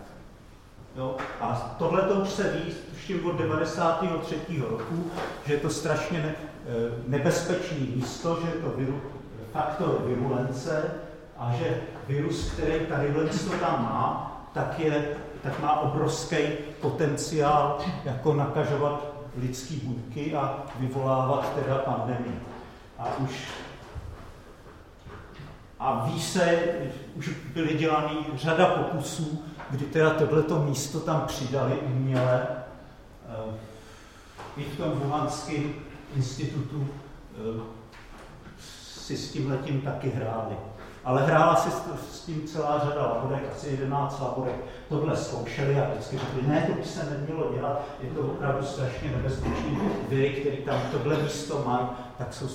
Jo? A tohle to už se ví, tuším od 93. roku, že je to strašně ne, eh, nebezpečné místo, že je to viru, faktor virulence a že virus, který tady to tam má, tak, je, tak má obrovský potenciál jako nakažovat lidský buňky a vyvolávat teda pandemii. A už a ví se, už byly dělány řada pokusů, kdy teda tohleto místo tam přidali uměle. Eh, I v tom Wuhanském institutu eh, si s tím letím taky hráli. Ale hrála si s tím celá řada laborek, asi 11 laborek, tohle zkoušeli a vždycky řekli, ne, to by se nemělo dělat, je to opravdu strašně nebezpečný. Viry, který tam tohle místo mají, tak jsou,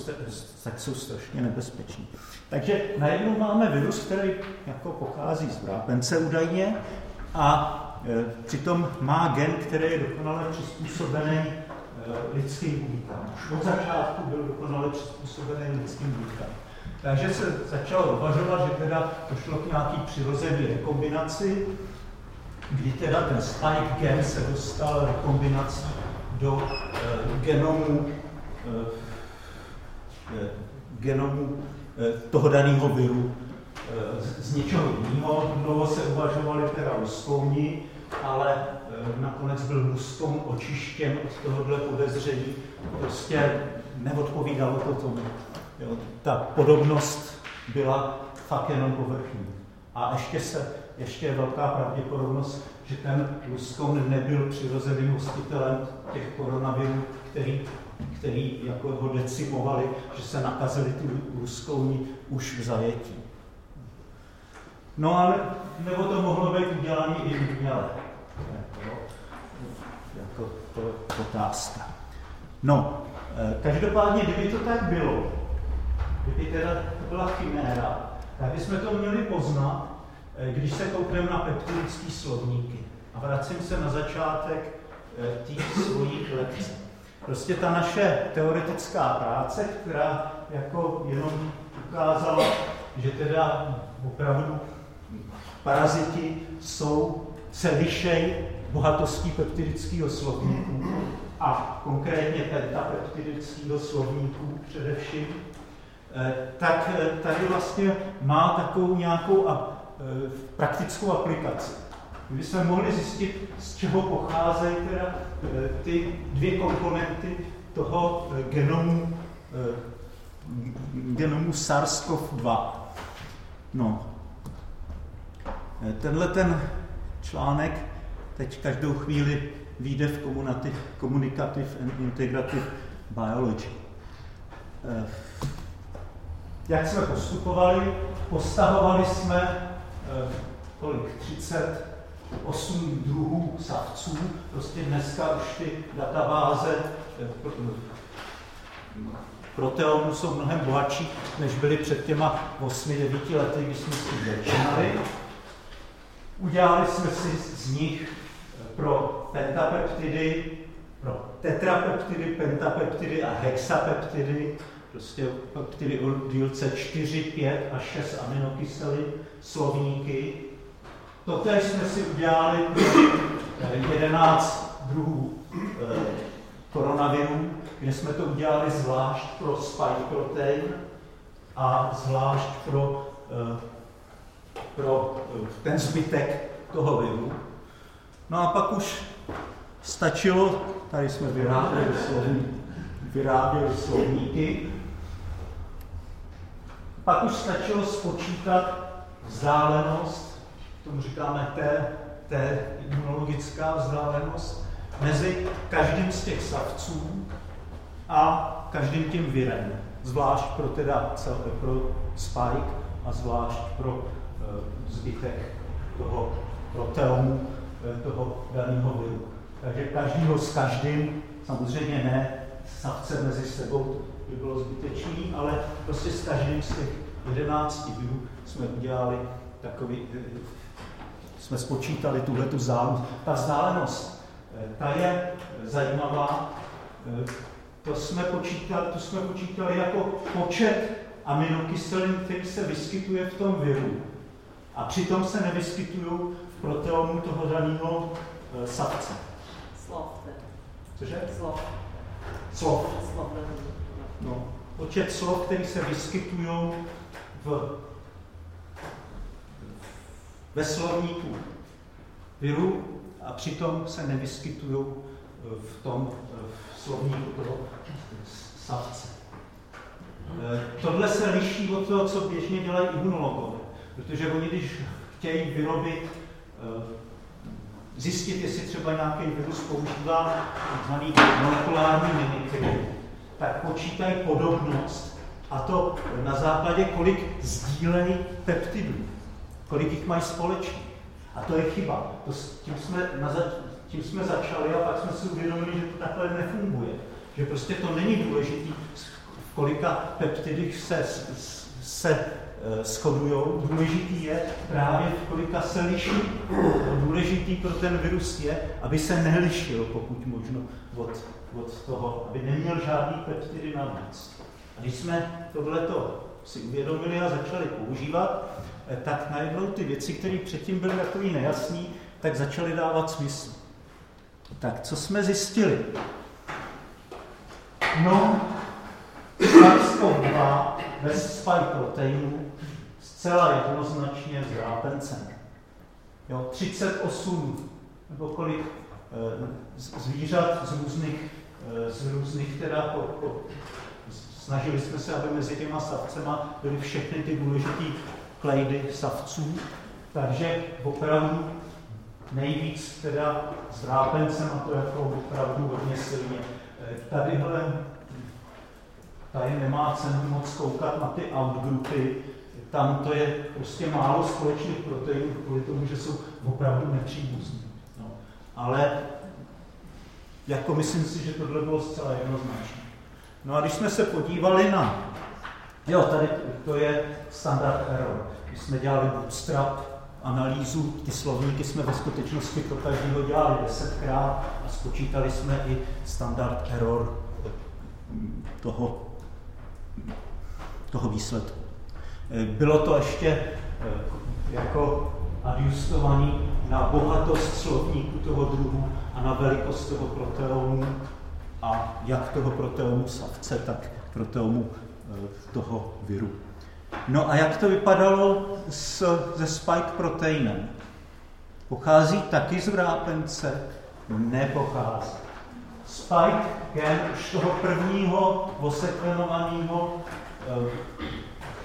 tak jsou strašně nebezpeční. Takže najednou máme virus, který jako pochází z vrápence údajně a e, přitom má gen, který je dokonale přizpůsobený e, lidským buňkám. Už od začátku byl dokonale přizpůsobený lidským buňkám. Takže se začalo uvažovat, že teda došlo k nějaký přirozený rekombinaci, kdy teda ten spike gen se dostal rekombinací do e, genomu, e, genomu e, toho daného viru e, z, něčeho jiného. Dlouho se uvažovali teda luskouni, ale nakonec byl luskoun očištěn od tohohle podezření. Prostě neodpovídalo to tomu. Jo, ta podobnost byla fakt jenom povrchní. A ještě, se, ještě je velká pravděpodobnost, že ten luskoun nebyl přirozeným hostitelem těch koronavirů, který který jako ho decimovali, že se nakazili tu ruskou už v zajetí. No ale nebo to mohlo být udělané i uměle. Jako to je otázka. No, eh, každopádně, kdyby to tak bylo, kdyby teda to byla chiméra, tak bychom to měli poznat, eh, když se koukneme na peptidické slovníky. A vracím se na začátek eh, té svojí lekce. Prostě ta naše teoretická práce, která jako jenom ukázala, že teda opravdu paraziti jsou, se lišej bohatostí peptidického slovníku a konkrétně pentapeptidického slovníku především, eh, tak eh, tady vlastně má takovou nějakou a, eh, praktickou aplikaci. Jsme mohli zjistit, z čeho pocházejí teda Eh, ty dvě komponenty toho eh, genomu, eh, genomu SARS-CoV-2. No. Tenhle ten článek teď každou chvíli vyjde v Communicative and Integrative Biology. Jak jsme postupovali? Postahovali jsme kolik? 30 osm druhů savců. Prostě dneska už ty databáze eh, eh, proteomů jsou mnohem bohatší, než byly před těma 8-9 lety, když jsme si začínali. Udělali jsme si z nich eh, pro pentapeptidy, pro tetrapeptidy, pentapeptidy a hexapeptidy, prostě peptidy o dílce 4, 5 a 6 aminokyselin, slovníky, Totež jsme si udělali pro 11 druhů eh, koronavirů, kde jsme to udělali zvlášť pro spike protein a zvlášť pro, eh, pro eh, ten zbytek toho viru. No a pak už stačilo, tady jsme vyráběli, slovní, vyráběli slovníky, pak už stačilo spočítat vzdálenost, tomu říkáme T, T imunologická vzdálenost, mezi každým z těch savců a každým tím virem. Zvlášť pro, teda cel, pro spike a zvlášť pro uh, zbytek toho proteomu, Eh, toho daného viru. Takže každýho s každým, samozřejmě ne, savce mezi sebou by bylo zbytečný, ale prostě s každým z těch jedenácti virů jsme udělali takový, eh, jsme spočítali tuhle tu vzdálenost. Ta vzdálenost, eh, ta je zajímavá, to jsme počítali, to jsme počítali jako počet aminokyselin, který se vyskytuje v tom viru. A přitom se nevyskytují proteomu toho daného savce. Slov. Cože? Slov. Slov. Slov. No, počet slov, které se vyskytují v, ve slovníku viru a přitom se nevyskytují v tom v slovníku toho savce. E, tohle se liší od toho, co běžně dělají imunologové, protože oni, když chtějí vyrobit Eh, zjistit, jestli třeba nějaký virus používá tzv. molekulární mimikry, tak počítají podobnost a to na základě, kolik sdílejí peptidů, kolik jich mají společně. A to je chyba. To, tím, jsme na tím jsme začali a pak jsme si uvědomili, že to takhle nefunguje. Že prostě to není důležité, v kolika peptidech se, se Eh, shodují. Důležitý je právě, v kolika se liší. Důležitý pro ten virus je, aby se nelišil, pokud možno, od, od toho, aby neměl žádný peptidy navíc. A když jsme tohleto si uvědomili a začali používat, tak najednou ty věci, které předtím byly takový nejasný, tak začaly dávat smysl. Tak co jsme zjistili? No, SARS-CoV-2 bez spike proteinu zcela jednoznačně s vápencem. Jo, 38 nebo kolik e, zvířat z různých, e, z různých teda po, po, snažili jsme se, aby mezi těma savcema byly všechny ty důležité klejdy savců, takže opravdu nejvíc teda s vápencem, a to jako opravdu hodně silně. E, tadyhle tady nemá cenu moc koukat na ty outgrupy, tam to je prostě málo společných proteinů kvůli tomu, že jsou opravdu nepříbuzní. No. Ale jako myslím si, že tohle bylo zcela jednoznačné. No a když jsme se podívali na, jo, tady to je standard error. Když jsme dělali bootstrap analýzu, ty slovníky jsme ve skutečnosti pro každého dělali desetkrát a spočítali jsme i standard error toho, toho výsledku. Bylo to ještě eh, jako adjustovaný na bohatost slovníku toho druhu a na velikost toho proteomu a jak toho proteomu savce, tak proteomu toho viru. No a jak to vypadalo s, se spike proteinem? Pochází taky z vrápence? Nepochází. Spike gen už toho prvního osekvenovaného eh,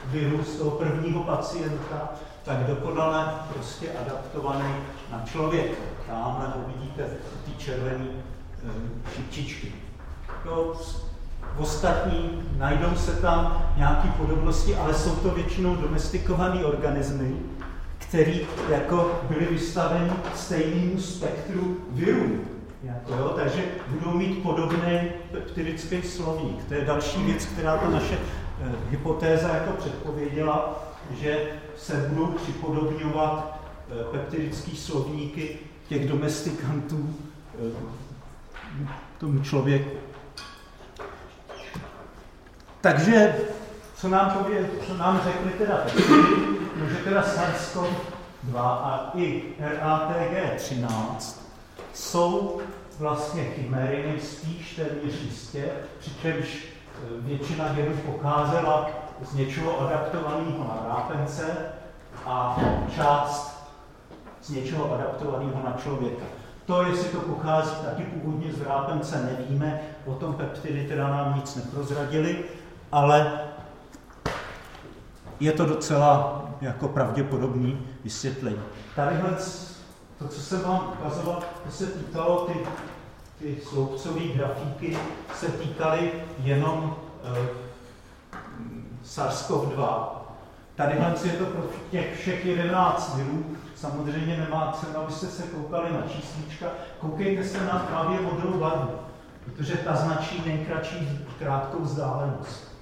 viru z toho prvního pacienta, tak dokonale prostě adaptovaný na člověka. Tamhle ho vidíte, ty červené šičičky. No, ostatní najdou se tam nějaké podobnosti, ale jsou to většinou domestikované organismy, které jako byly vystaveny stejnému spektru virů. Jako, jo, takže budou mít podobný peptidický slovník. To je další věc, která ta naše eh, hypotéza jako předpověděla, že se budou připodobňovat eh, peptidické slovníky těch domestikantů eh, tomu člověku. Takže, co nám, pově, co nám řekli teda peptidy, no, že teda SARS-CoV-2 a i RATG13 jsou vlastně chiméry nejspíš téměř jistě, přičemž e, většina genů pocházela z něčeho adaptovaného na rápence a část z něčeho adaptovaného na člověka. To, jestli to pochází taky původně z rápence, nevíme, o tom peptidy teda nám nic neprozradili, ale je to docela jako pravděpodobný vysvětlení. Tadyhle to, co jsem vám ukazoval, to se týkalo, ty, ty sloupcové grafíky se týkaly jenom uh, SARS-CoV-2. Tady je to pro těch všech 11 virů. Samozřejmě nemá cenu, abyste se koukali na číslička. Koukejte se na právě modrou barvu, protože ta značí nejkratší krátkou vzdálenost.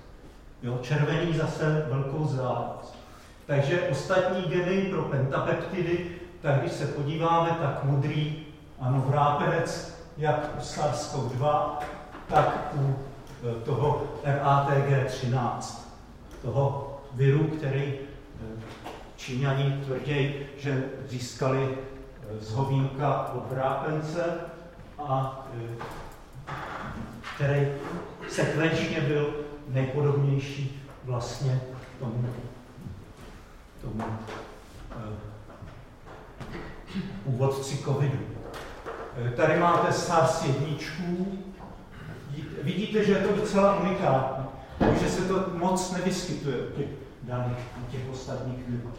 Jo, červený zase velkou vzdálenost. Takže ostatní geny pro pentapeptidy tak když se podíváme, tak modrý, ano, vrápenec, jak u SARS-CoV-2, tak u e, toho RATG13, toho viru, který e, Číňani tvrdí, že získali e, z hovínka od vrápence a který sekvenčně byl nejpodobnější vlastně tomu, tomu původci covidu. Eh, tady máte SARS jedničku. Vidíte, že je to docela unikátní, že se to moc nevyskytuje u těch daných, u těch ostatních virů.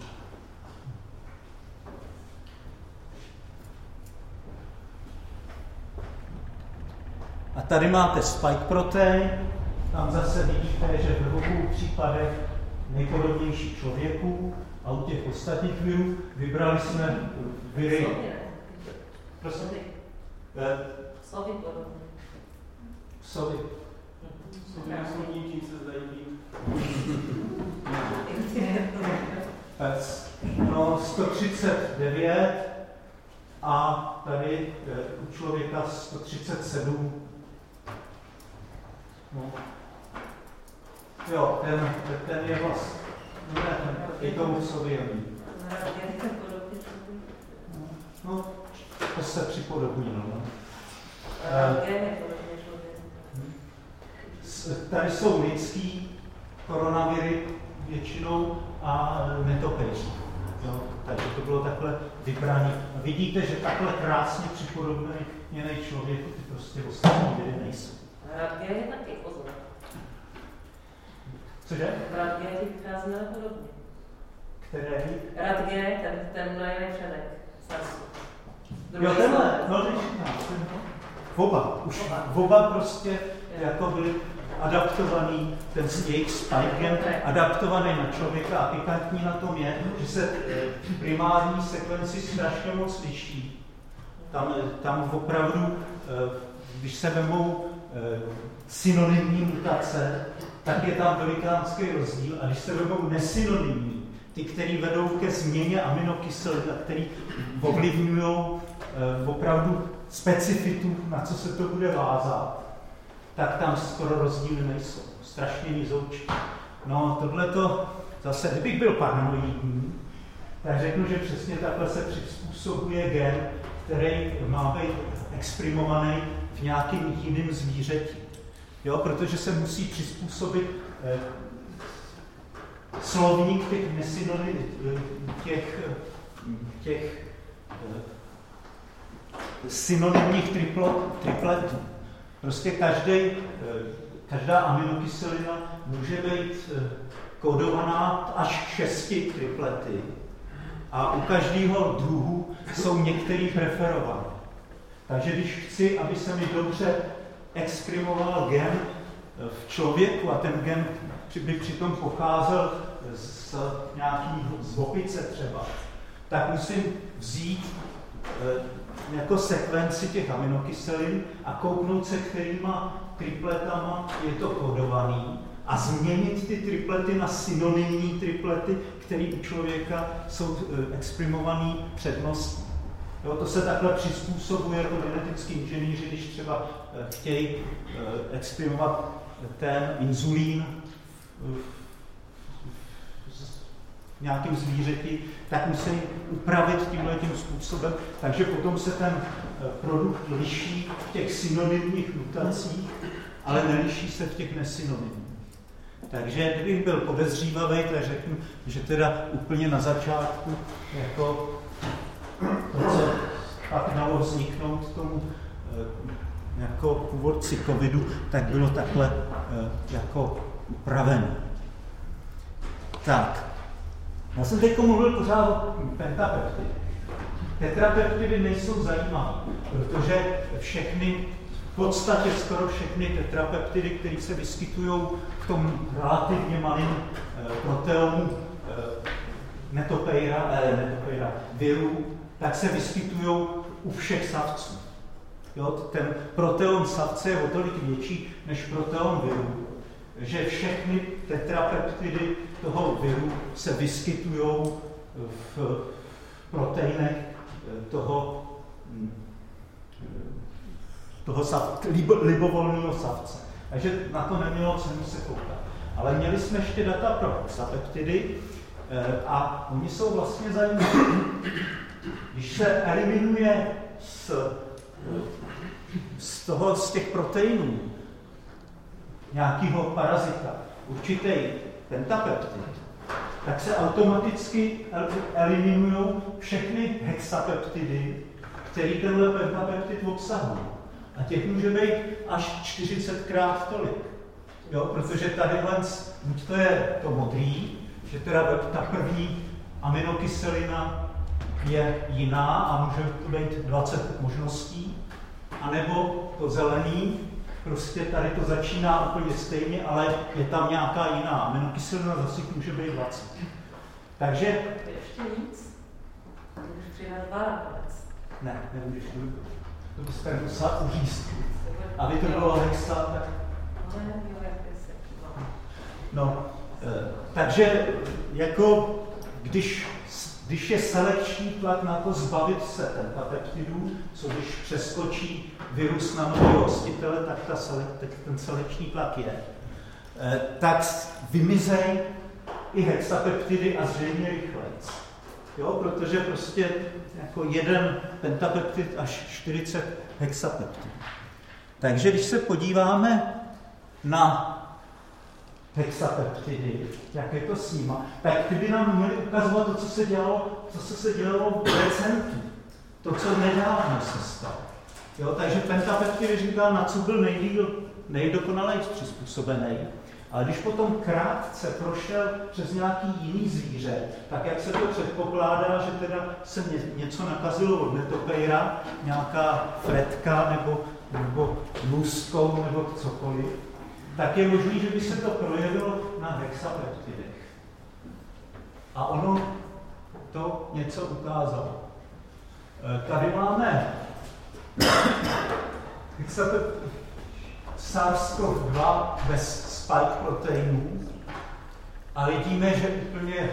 A tady máte spike protein, tam zase vidíte, že v obou případech nejpodobnější člověku a u těch ostatních virů vybrali jsme viry. Prosím? Slovy podobně. Slovy. Slovníčí se zdají být. No, 139 a tady eh, u člověka 137. No. Jo, ten, ten je vlastně, ne, ten, je to u sovětní. No, to se připodobnilo. No. Tady jsou lidský koronaviry většinou a netopejří. Jo, takže to bylo takhle vybrané. Vidíte, že takhle krásně připodobněný člověku ty prostě ostatní viry nejsou. Radge je taky. Cože? Radge je vychází podobně. Které? Radge, ten, ten mlénej předek. Jo, tenhle, no teď no, Oba, už oba prostě jako byly adaptovaný, ten jejich spike adaptovaný na člověka a pikantní na tom je, že se eh, primární sekvenci strašně moc liší. Tam, tam opravdu, eh, když se vemou eh, synonymní mutace, tak je tam velikánský rozdíl. A když se vemou nesynonymní, ty, které vedou ke změně aminokyselin a které ovlivňují opravdu specifitu, na co se to bude vázat, tak tam skoro rozdíly nejsou. Strašně nizoučky. No, tohle to zase, kdybych byl paranoidní, tak řeknu, že přesně takhle se přizpůsobuje gen, který má být exprimovaný v nějakým jiným zvířeti. Jo, protože se musí přizpůsobit eh, slovník těch nesynony, těch, těch eh, synonymních tripletů. Prostě každý, eh, každá aminokyselina může být eh, kódovaná až šesti triplety a u každého druhu jsou některý preferované. Takže když chci, aby se mi dobře exprimoval gen eh, v člověku a ten gen by přitom pocházel z nějaký z opice třeba, tak musím vzít jako sekvenci těch aminokyselin a kouknout se, kterýma tripletama je to kodovaný a změnit ty triplety na synonymní triplety, které u člověka jsou eh, exprimované přednostně. Jo, to se takhle přizpůsobuje jako genetický inženýři, když třeba eh, chtějí eh, exprimovat ten inzulín nějakým zvířeti, tak musí upravit tímhle tím způsobem, takže potom se ten eh, produkt liší v těch synonymních mutacích, ale neliší se v těch nesynonymních. Takže kdybych byl podezřívavý, tak řeknu, že teda úplně na začátku jako co pak dalo vzniknout tomu eh, jako původci covidu, tak bylo takhle eh, jako upravené. Tak, já jsem teď mluvil pořád o pentapeptidy. Tetrapeptidy nejsou zajímavé, protože všechny, v podstatě skoro všechny tetrapeptidy, které se vyskytují v tom relativně malém e, proteomu netopeira, e, netopeira, viru, tak se vyskytují u všech savců. Jo, ten proteon savce je o tolik větší než proteon viru že všechny tetrapeptidy toho viru se vyskytují v proteinech toho, toho sav, libo, libovolného savce. Takže na to nemělo cenu se koukat. Ale měli jsme ještě data pro hexapeptidy eh, a oni jsou vlastně zajímavé. Když se eliminuje z, z, toho, z těch proteinů nějakého parazita, určitý pentapeptid, tak se automaticky eliminují všechny hexapeptidy, které tenhle pentapeptid obsahují. A těch může být až 40 krát tolik. Jo, protože tady buď to je to modrý, že teda ta první aminokyselina je jiná a může to být 20 možností, anebo to zelený, prostě tady to začíná úplně stejně, ale je tam nějaká jiná. Aminokyselina zase může být 20. Takže... Ještě nic? Můžeš přidat dva nakonec. Ne, nemůžeš. To byste musela uřízt. Aby to bylo hexa, tak... No, eh, takže jako když když je selekční tlak na to zbavit se pentapeptidů, co když přeskočí virus na nového hostitele, tak ta sele, ten selekční tlak je, eh, tak vymizej i hexapeptidy a zřejmě rychleji. Jo, protože prostě jako jeden pentapeptid až 40 hexapeptidů. Takže když se podíváme na hexapeptidy, jak je to s nima, tak ty by nám měly ukazovat to, co se dělalo, co se dělalo v recentu. To, co nedávno se stalo. Jo, takže pentapeptidy říkal, na co byl nejdíl, nejdokonalej přizpůsobený. Ale když potom krátce prošel přes nějaký jiný zvíře, tak jak se to předpokládá, že teda se něco nakazilo od netopejra, nějaká fretka nebo, nebo luskou nebo cokoliv, tak je možné, že by se to projevilo na hexapeptidech. A ono to něco ukázalo. E, tady máme SARS-CoV-2 bez spike proteinů a vidíme, že úplně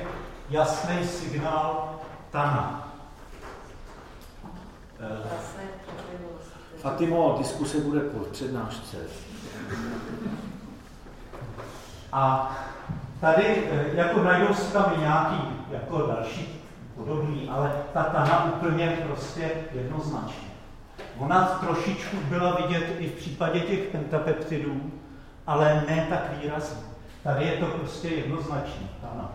jasný signál TANA. Fatimo, diskuse bude po přednášce. A tady eh, jako najdou se tam nějaký jako další podobný, ale ta tana úplně prostě jednoznačně. Ona trošičku byla vidět i v případě těch pentapeptidů, ale ne tak výrazně. Tady je to prostě jednoznačný tana.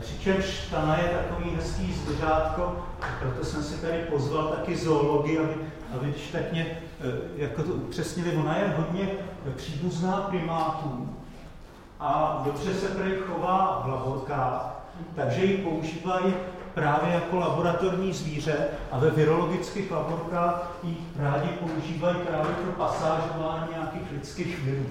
Přičemž Tana je takový hezký zvířátko, proto jsem si tady pozval taky zoologii, aby, aby když tak mě eh, jako to upřesnili, ona je hodně příbuzná primátům a dobře se prý chová v laborkách, takže ji používají právě jako laboratorní zvíře a ve virologických laborkách ji rádi používají právě pro pasážování nějakých lidských virů.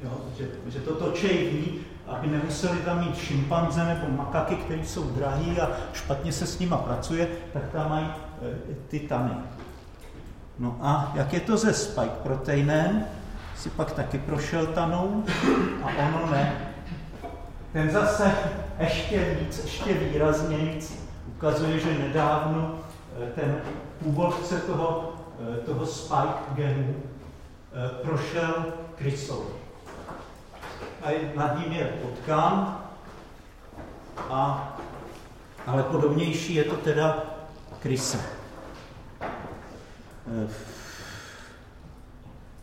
Jo, že, že to točej ví, aby nemuseli tam mít šimpanze nebo makaky, které jsou drahý a špatně se s nima pracuje, tak tam mají e, ty tany. No a jak je to se spike proteinem? Si pak taky prošel tanou a ono ne. Ten zase ještě víc, ještě výrazněji ukazuje, že nedávno e, ten původce toho, e, toho spike genu e, prošel krysou a nad ním je potkán, a, ale podobnější je to teda krysa.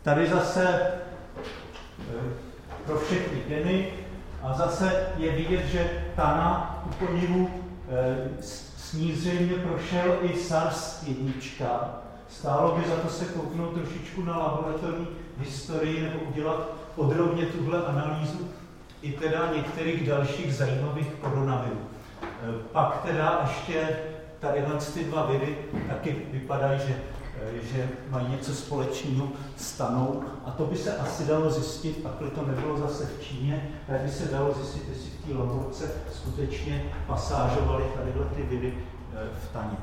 Eh, tady zase eh, pro všechny geny a zase je vidět, že Tana u ponivu eh, s ní zřejmě prošel i SARS-1. Stálo by za to se kouknout trošičku na laboratorní historii nebo udělat podrobně tuhle analýzu i teda některých dalších zajímavých koronavirů. E, pak teda ještě tady ty dva viry taky vypadají, že, že mají něco společného stanou a to by se asi dalo zjistit, pak to nebylo zase v Číně, tak by se dalo zjistit, jestli v té laborce skutečně pasážovaly tadyhle ty viry e, v taně.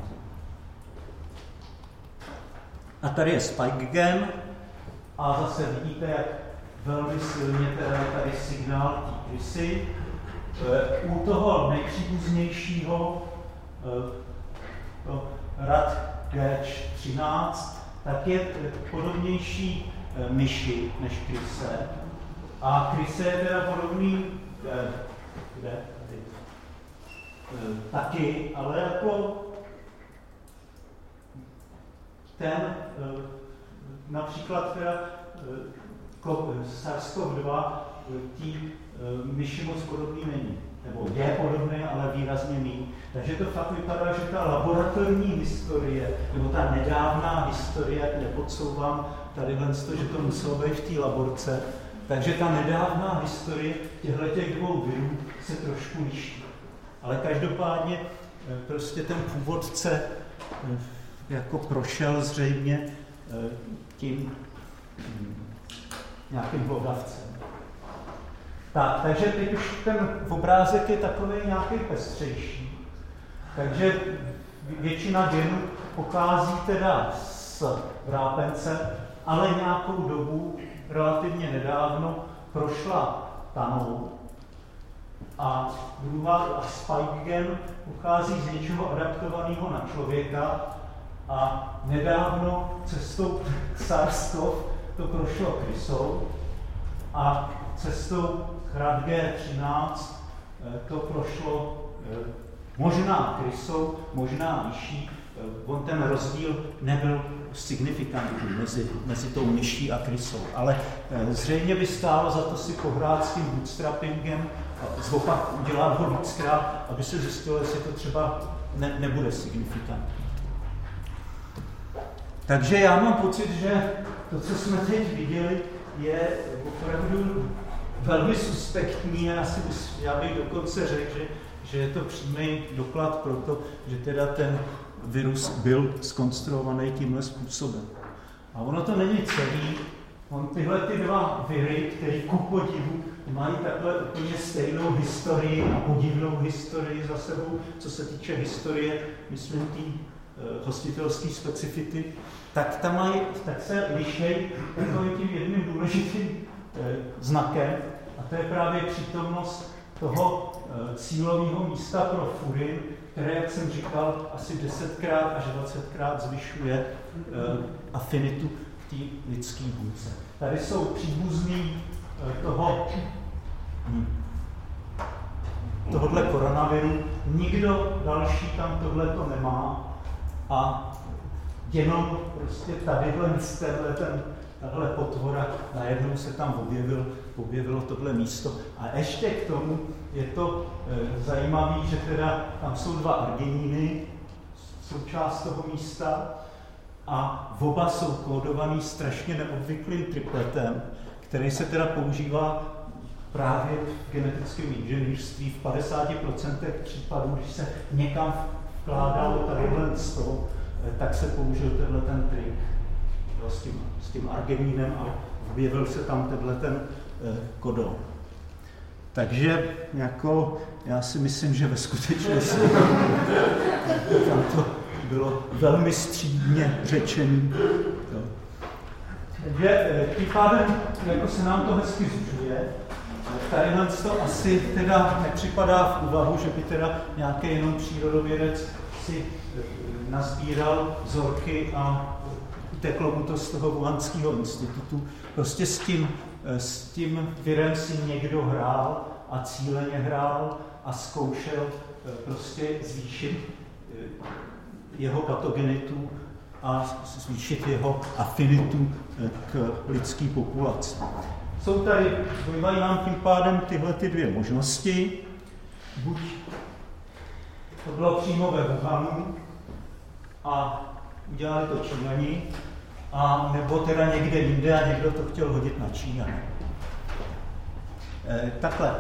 A tady je spike gem a zase vidíte, jak velmi silně teda tady signál té krysy. Eh, u toho nejpříbuznějšího eh, to rad G13, tak je podobnější eh, myši než kryse. A kryse je teda podobný, kde? Taky, ale jako ten například teda SARS-CoV-2 tí eh, myši moc podobný není. Nebo je podobný, ale výrazně méně. Takže to fakt vypadá, že ta laboratorní historie, nebo ta nedávná historie, jak nepodsouvám tady to, že to muselo být v té laborce, takže ta nedávná historie těchto těch dvou virů se trošku liší. Ale každopádně eh, prostě ten původce eh, jako prošel zřejmě tím hm, nějakým hlodavcem. Tak, takže teď už ten obrázek je takový nějaký pestřejší. Takže většina genů pochází teda z vrápence, ale nějakou dobu, relativně nedávno, prošla tanou. A druhá a spike gen pochází z něčeho adaptovaného na člověka a nedávno cestou SARS-CoV to prošlo krysou a cestou Hrad G13 eh, to prošlo eh, možná krysou, možná myší. Eh, on ten rozdíl nebyl signifikantní mezi, mezi tou myší a krysou, ale zřejmě by stálo za to si pohrát s tím bootstrappingem a zopak udělat ho víckrát, aby se zjistilo, jestli to třeba ne, nebude signifikantní. Takže já mám pocit, že to, co jsme teď viděli, je opravdu velmi suspektní a já, si, já bych dokonce řekl, že, že je to přímý doklad pro to, že teda ten virus byl skonstruovaný tímhle způsobem. A ono to není celý, On tyhle ty dva viry, které ku podivu mají takhle úplně stejnou historii a podivnou historii za sebou, co se týče historie, myslím, té uh, hostitelské specifity, tak, tam mají, tak se lišejí takovým tím jedním důležitým uh, znakem, to je právě přítomnost toho uh, cílového místa pro furin, které, jak jsem říkal, asi 10krát až 20krát zvyšuje uh, afinitu k té lidské buňce. Tady jsou příbuzný uh, toho tohle koronaviru. Nikdo další tam tohle to nemá a jenom prostě tenhle, ten, tahle potvora, najednou se tam objevil, objevilo tohle místo. A ještě k tomu je to e, zajímavé, že teda tam jsou dva arginíny, součást toho místa, a oba jsou kódovaný strašně neobvyklým tripletem, který se teda používá právě v genetickém inženýrství v 50% případů, když se někam vkládalo tadyhle toho, tak se použil tenhle ten trik s, tím, s tím arginínem a objevil se tam tenhle ten eh, kodon. Takže jako já si myslím, že ve skutečnosti tam to bylo velmi střídně řečený. Takže eh, tím pádem jako se nám to hezky zužuje, Tadyhle to asi teda nepřipadá v úvahu, že by teda nějaký jenom přírodovědec si eh, nazbíral vzorky a uteklo mu to z toho Wuhanského institutu. Prostě s tím, eh, s tím virem si někdo hrál a cíleně hrál a zkoušel eh, prostě zvýšit jeho patogenitu a zvýšit jeho afinitu k lidské populaci. Jsou tady, bývají nám tím pádem tyhle ty dvě možnosti. Buď to bylo přímo ve Wuhanu a udělali to Číňani, a nebo teda někde jinde a někdo to chtěl hodit na Číňany. E, takhle,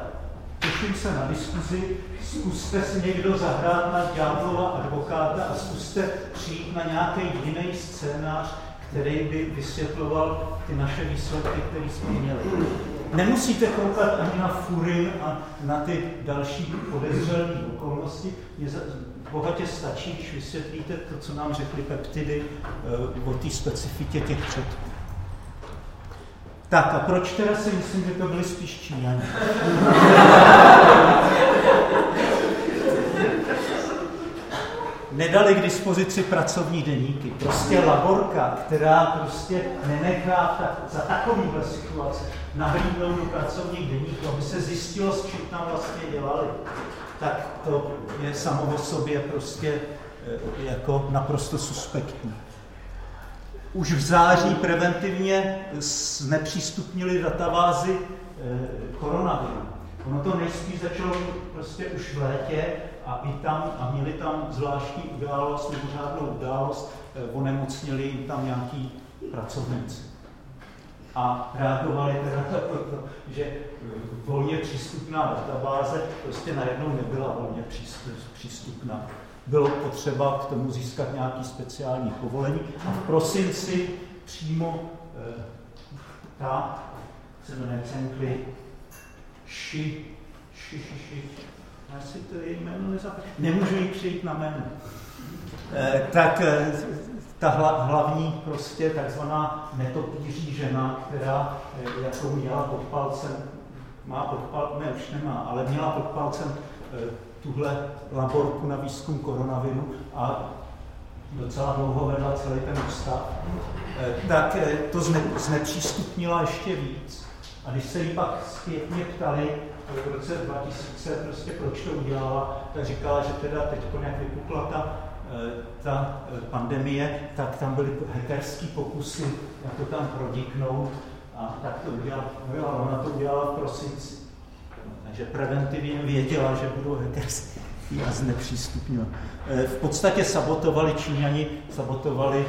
těším se na diskuzi, zkuste si někdo zahrát na ďáblova advokáta a zkuste přijít na nějaký jiný scénář, který by vysvětloval ty naše výsledky, které jsme měli. Nemusíte koukat ani na fury a na ty další podezřelé okolnosti. Mě bohatě stačí, když vysvětlíte to, co nám řekly peptidy eh, o té specifitě těch předků. Tak a proč teda si myslím, že to byly spíš Číňani? nedali k dispozici pracovní deníky. Prostě laborka, která prostě nenechá ta, za takovýhle situace nahlídnout do pracovních deníků, aby se zjistilo, s čím tam vlastně dělali, tak to je samo o sobě prostě eh, jako naprosto suspektní. Už v září preventivně znepřístupnili databázy eh, koronaviru. Ono to nejspíš začalo prostě už v létě, a i tam, a měli tam zvláštní událost, mimořádnou událost, eh, onemocnili jim tam nějaký pracovníci. A reagovali teda na to, že volně přístupná databáze prostě najednou nebyla volně přístupná. Bylo potřeba k tomu získat nějaký speciální povolení a v prosinci přímo eh, ta se jmenuje Cenkli Ši, ši, ši, ši, já si to její jméno nezapomínám, nemůžu jí přijít na jméno. Eh, tak eh, ta hla, hlavní prostě takzvaná netopíří žena, která eh, jako měla pod palcem, má pod palcem, ne už nemá, ale měla pod palcem eh, tuhle laborku na výzkum koronaviru a docela dlouho vedla celý ten ústav, eh, tak to zne, znepřístupnila ještě víc. A když se jí pak zpětně ptali, v roce 2000 prostě proč to udělala, tak říkala, že teda teď, jak vypukla ta, ta eh, pandemie, tak tam byly hackerský pokusy, jak to tam prodiknout a tak to udělala. No ona to udělala v prosinci. Takže preventivně věděla, že budou hackerský a znepřístupnila. Eh, v podstatě sabotovali Číňani, sabotovali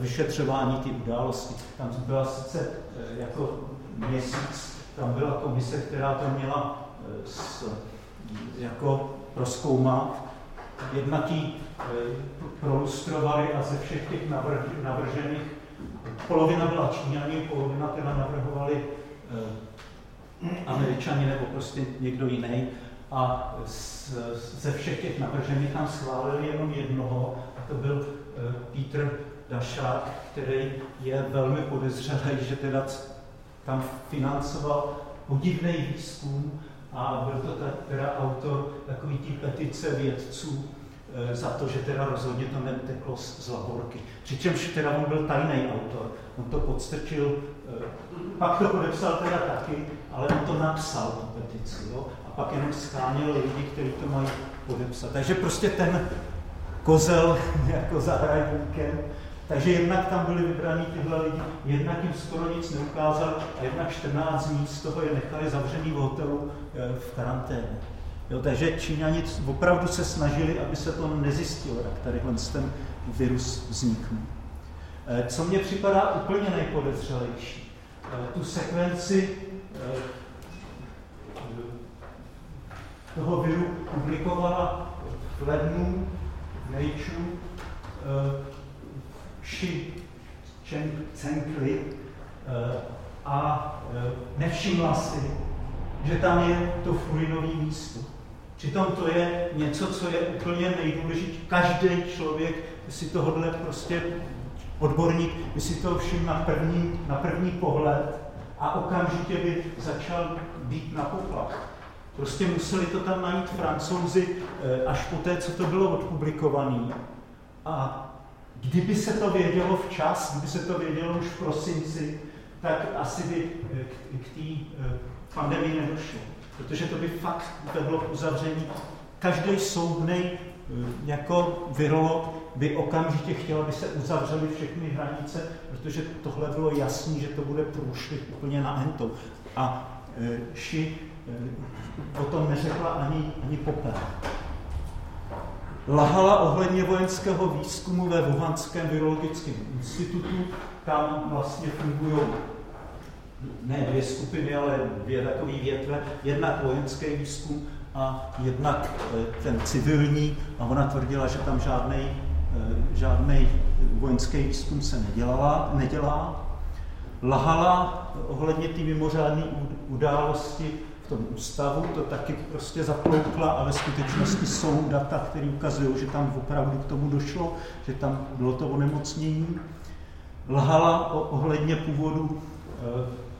vyšetřování ty události. Tam byla sice jako měsíc tam byla komise, která to měla eh, s, jako proskoumat. Jednak eh, prolustrovali a ze všech těch navržených Polovina byla Číňani, polovina teda navrhovali eh, Američani nebo prostě někdo jiný. A z, ze všech těch navržených tam schválili jenom jednoho, a to byl eh, Peter Dašák, který je velmi podezřelý, že teda tam financoval podivný výzkum a byl to teda autor takový tí petice vědců za to, že teda rozhodně to neteklo z, z laborky. Přičemž teda on byl tajný autor, on to podstrčil, e, pak to podepsal teda taky, ale on to napsal, tu petici, jo? a pak jenom scháněl lidi, kteří to mají podepsat. Takže prostě ten kozel jako zahradníkem takže jednak tam byli vybraní tyhle lidi, jednak jim skoro nic neukázal a jednak 14 dní z toho je nechali zavřený v hotelu eh, v karanténě. Jo, takže Číňani opravdu se snažili, aby se to nezjistilo, jak tady ten virus vznikl. Eh, co mně připadá úplně nejpodezřelejší, eh, tu sekvenci toho viru publikovala v lednu v Nature Cenkli eh, a eh, nevšimla si, že tam je to furinový místo. Přitom to je něco, co je úplně nejdůležitější. Každý člověk si tohle prostě odborník by si to všiml na první, na první pohled a okamžitě by začal být na poplach. Prostě museli to tam najít francouzi eh, až po té, co to bylo odpublikované. A Kdyby se to vědělo včas, kdyby se to vědělo už v prosinci, tak asi by eh, k, k té eh, pandemii nedošlo. Protože to by fakt vedlo k uzavření. Každý soudný eh, jako virolog by okamžitě chtěl, aby se uzavřely všechny hranice, protože tohle bylo jasné, že to bude průšvih úplně na entou. A Ši o tom neřekla ani, ani popel lhala ohledně vojenského výzkumu ve Wuhanském virologickém institutu. Tam vlastně fungují ne dvě skupiny, ale dvě takové větve. Jednak vojenský výzkum a jednak eh, ten civilní. A ona tvrdila, že tam žádný eh, žádný vojenský výzkum se nedělala, nedělá. Lahala ohledně té mimořádné události v tom ústavu, to taky prostě zaploukla a ve skutečnosti jsou data, které ukazují, že tam opravdu k tomu došlo, že tam bylo to onemocnění. Lhala ohledně původu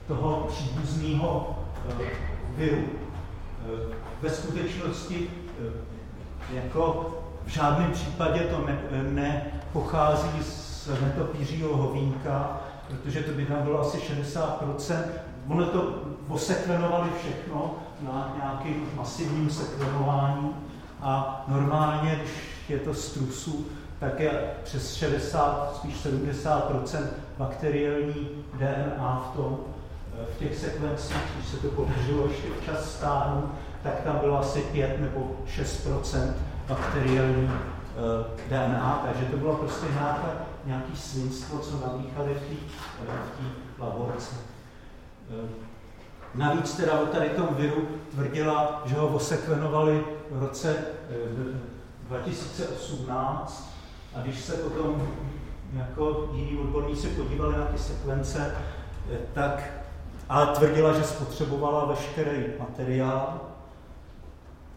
toho příbuzného e, viru. E, ve skutečnosti e, jako v žádném případě to ne, nepochází z netopířího hovínka, protože to by tam bylo asi 60%. Ono to osekvenovali všechno na nějakým masivním sekvenování a normálně, když je to z trusu, tak je přes 60, spíš 70% bakteriální DNA v, tom, v těch sekvencích, když se to podařilo ještě včas stáhnout, tak tam bylo asi 5 nebo 6 bakteriální eh, DNA, takže to bylo prostě nějaké, nějaký svinstvo, co namíchali v té v laborce. Eh, Navíc teda o tady tom viru tvrdila, že ho osekvenovali v roce 2018 eh, a když se potom jako jiní odborníci podívali na ty sekvence, eh, tak a tvrdila, že spotřebovala veškerý materiál.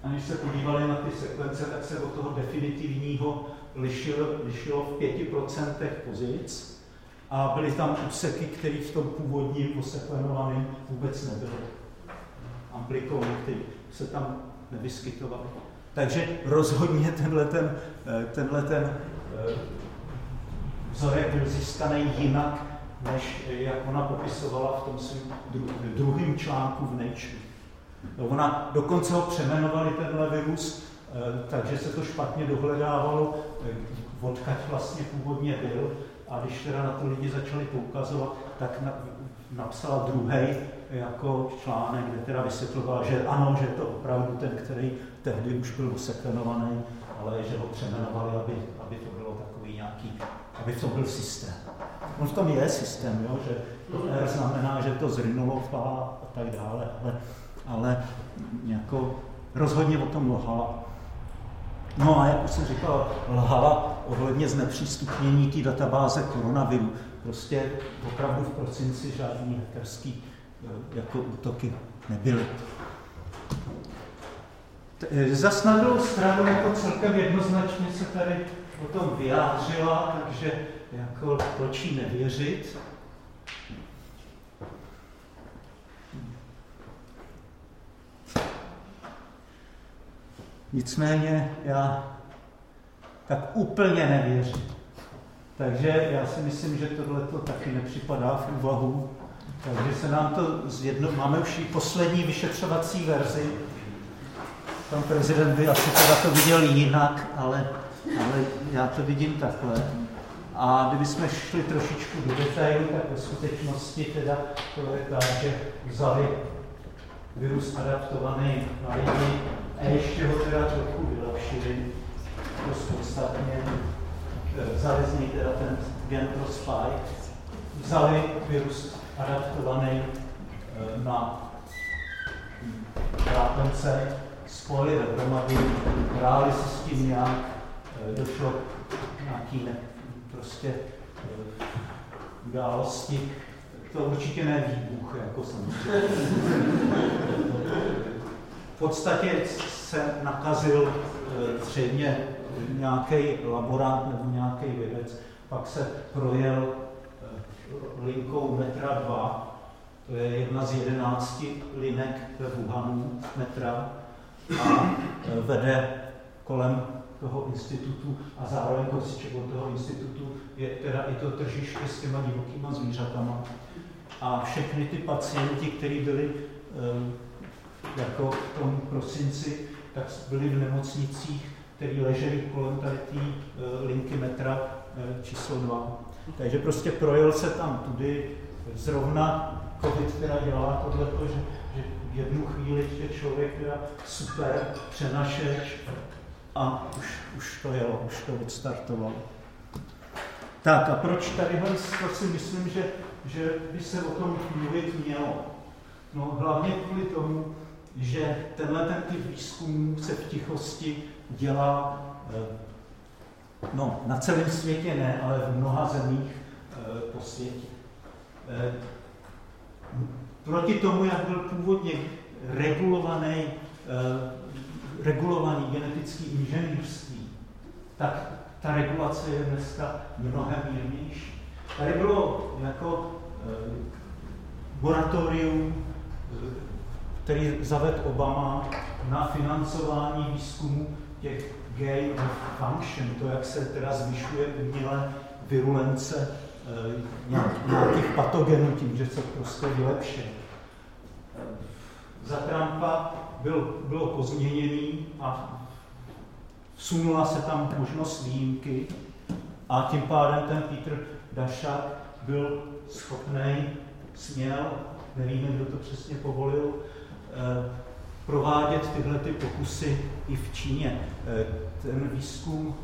A když se podívali na ty sekvence, tak se od toho definitivního lišilo, lišilo v 5% pozic a byly tam úseky, které v tom původním osekvenovaném vůbec nebyly. Amplikový, které se tam nevyskytovaly. Takže rozhodně tenhle ten, eh, tenhle ten eh, vzorek byl získaný jinak, než jak ona popisovala v tom svém druhém článku v Nature. No, ona dokonce ho přemenovali tenhle virus, eh, takže se to špatně dohledávalo, odkaď vlastně původně byl a když teda na to lidi začali poukazovat, tak na, napsala druhý jako článek, kde teda vysvětlovala, že ano, že to opravdu ten, který tehdy už byl osekvenovaný, ale že ho přemenovali, aby, aby to bylo takový nějaký, aby to byl systém. On v tom je systém, jo, že to R znamená, že to zrynulo v a tak dále, ale, ale jako rozhodně o tom lhala. No a jak už jsem říkal, lhala ohledně znepřístupnění té databáze koronaviru. Prostě opravdu v prosinci žádný hackerský eh, jako útoky nebyly. Eh, zas na druhou stranu jako celkem jednoznačně se tady o tom vyjádřila, takže jako proč jí nevěřit. Nicméně já tak úplně nevěřím. Takže já si myslím, že tohle to taky nepřipadá v úvahu. Takže se nám to zjedno... Máme už i poslední vyšetřovací verzi. Pan prezident by asi teda to viděl jinak, ale, ale já to vidím takhle. A kdybychom šli trošičku do detailu, tak ve skutečnosti teda to je tak, že vzali virus adaptovaný na lidi a ještě ho teda trochu vylepšili. Dost podstatně. Vzali z něj teda ten gen pro spike. Vzali virus adaptovaný eh, na trápence, spojili dohromady, hráli se s tím nějak, eh, došlo k nějaký prostě eh, události. To určitě ne výbuch, jako samozřejmě. V podstatě se nakazil zřejmě nějaký laborant nebo nějaký vědec, pak se projel linkou metra 2, to je jedna z jedenácti linek ve Wuhanu metra a vede kolem toho institutu a zároveň kostiček od toho institutu je teda i to tržiště s těma divokýma zvířatama. A všechny ty pacienti, kteří byli e, jako v tom prosinci, tak byli v nemocnicích, které ležely kolem tady té e, linky metra číslo 2. Takže prostě projel se tam tudy, zrovna COVID teda dělá tohle, že, že v jednu chvíli je člověk teda super přenašeč a už, už to jelo, už to odstartovalo. Tak a proč tady to si myslím, že, že by se o tom mluvit mělo? No hlavně kvůli tomu, že tenhle ten typ výzkumu se v tichosti dělá eh, No, na celém světě ne, ale v mnoha zemích e, po světě. E, proti tomu, jak byl původně regulovaný, regulovaný genetický inženýrství, tak ta regulace je dneska mnohem mírnější. Tady bylo jako e, moratorium, který zavedl Obama na financování výzkumu těch gain of function, to, jak se teda zvyšuje uměle virulence e, nějakých patogenů tím, že se prostě vylepší. Za Trumpa byl, bylo pozměněný a vsunula se tam možnost výjimky a tím pádem ten Peter Dašak byl schopný, směl, nevíme, kdo to přesně povolil, e, provádět tyhle ty pokusy i v Číně. E, ten výzkum,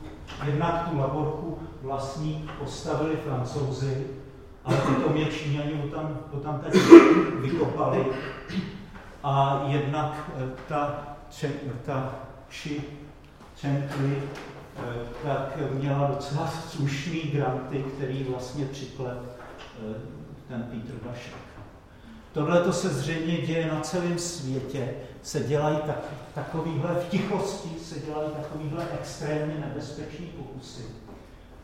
jednak tu laborku vlastní postavili francouzi, ale potom je Číňani ho tam, ho tam tady vykopali. A jednak e, ta, ta Či Čenkli, e, tak měla docela slušný granty, který vlastně přiklep ten Peter Dašek. Tohle to se zřejmě děje na celém světě, se dělají tak, takovýhle, v tichosti se dělají takovýhle extrémně nebezpečný pokusy.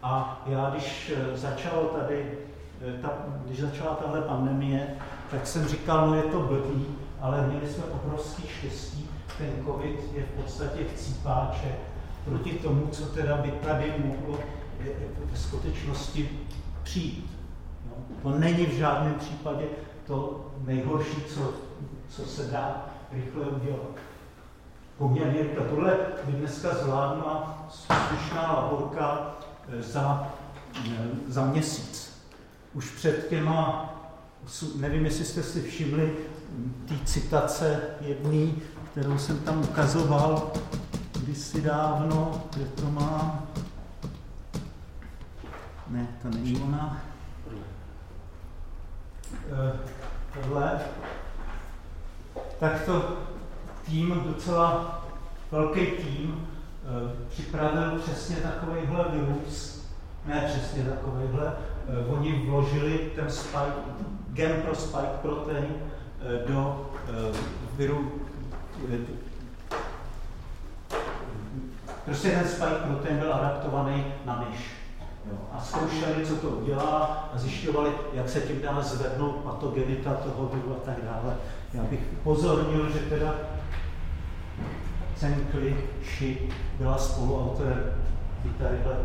A já, když eh, začal tady, eh, ta, když začala tahle pandemie, tak jsem říkal, no je to blbý, ale měli jsme obrovský štěstí, ten covid je v podstatě chcípáče proti tomu, co teda by tady mohlo eh, ve skutečnosti přijít. No, to není v žádném případě to nejhorší, co, co se dá rychle udělat. Poměrně rychle. Tohle by dneska zvládla slušná laborka eh, za, za měsíc. Už před těma, nevím, jestli jste si všimli, té citace jedný, kterou jsem tam ukazoval kdysi dávno, kde to má. Ne, to není ona. Eh, tohle tak to tým, docela velký tým, připravil přesně takovýhle virus, ne přesně takovýhle, oni vložili ten spike, gen pro spike protein do viru Prostě ten spike protein byl adaptovaný na myš. Jo. A zkoušeli, co to udělá a zjišťovali, jak se tím dá zvednout patogenita toho viru a tak dále. Já bych upozornil, že teda Cenkli Shi byla spoluautorem tadyhle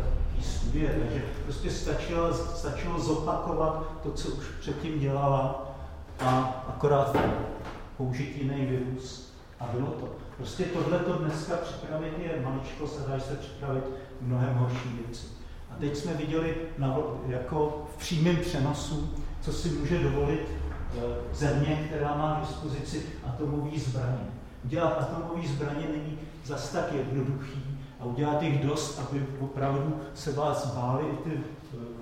studie, takže prostě stačilo, stačilo zopakovat to, co už předtím dělala a akorát použít jiný virus a bylo to. Prostě tohle to dneska připravit je maličko, se dá se připravit mnohem horší věci. A teď jsme viděli na, jako v přímém přenosu, co si může dovolit e, země, která má k dispozici atomové zbraně. Udělat atomové zbraně není zas tak jednoduchý a udělat jich dost, aby opravdu se vás báli i ty e,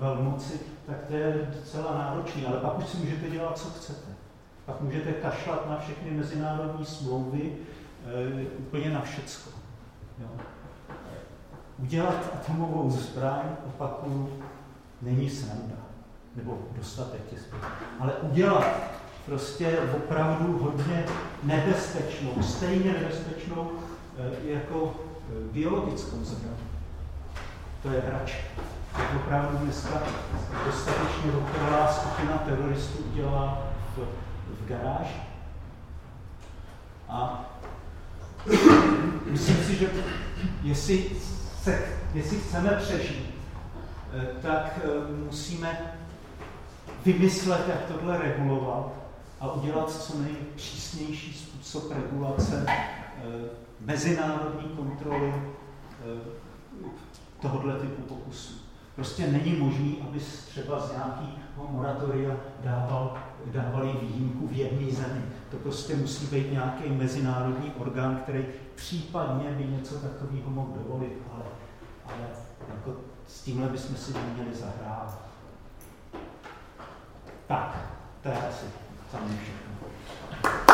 velmoci, tak to je docela náročné, ale pak už si můžete dělat, co chcete. Pak můžete kašlat na všechny mezinárodní smlouvy, e, úplně na všecko. Jo. Udělat atomovou zbraň, opakuju, není snadná, nebo dostatek je Ale udělat prostě opravdu hodně nebezpečnou, stejně nebezpečnou e, jako e, biologickou zbraň. To je hrač. Je opravdu dneska dostatečně dokonalá skupina teroristů udělá v, v garáži. A myslím si, že jestli, se, jestli chceme přežít, eh, tak eh, musíme vymyslet, jak tohle regulovat a udělat co nejpřísnější způsob regulace eh, mezinárodní kontroly tohoto typu pokusů. Prostě není možný, aby třeba z nějakého moratoria dával, dávali výjimku v jedné zemi. To prostě musí být nějaký mezinárodní orgán, který případně by něco takového mohl dovolit, ale, ale jako s tímhle bychom si neměli zahrát. Tak, to je asi za mě všechno.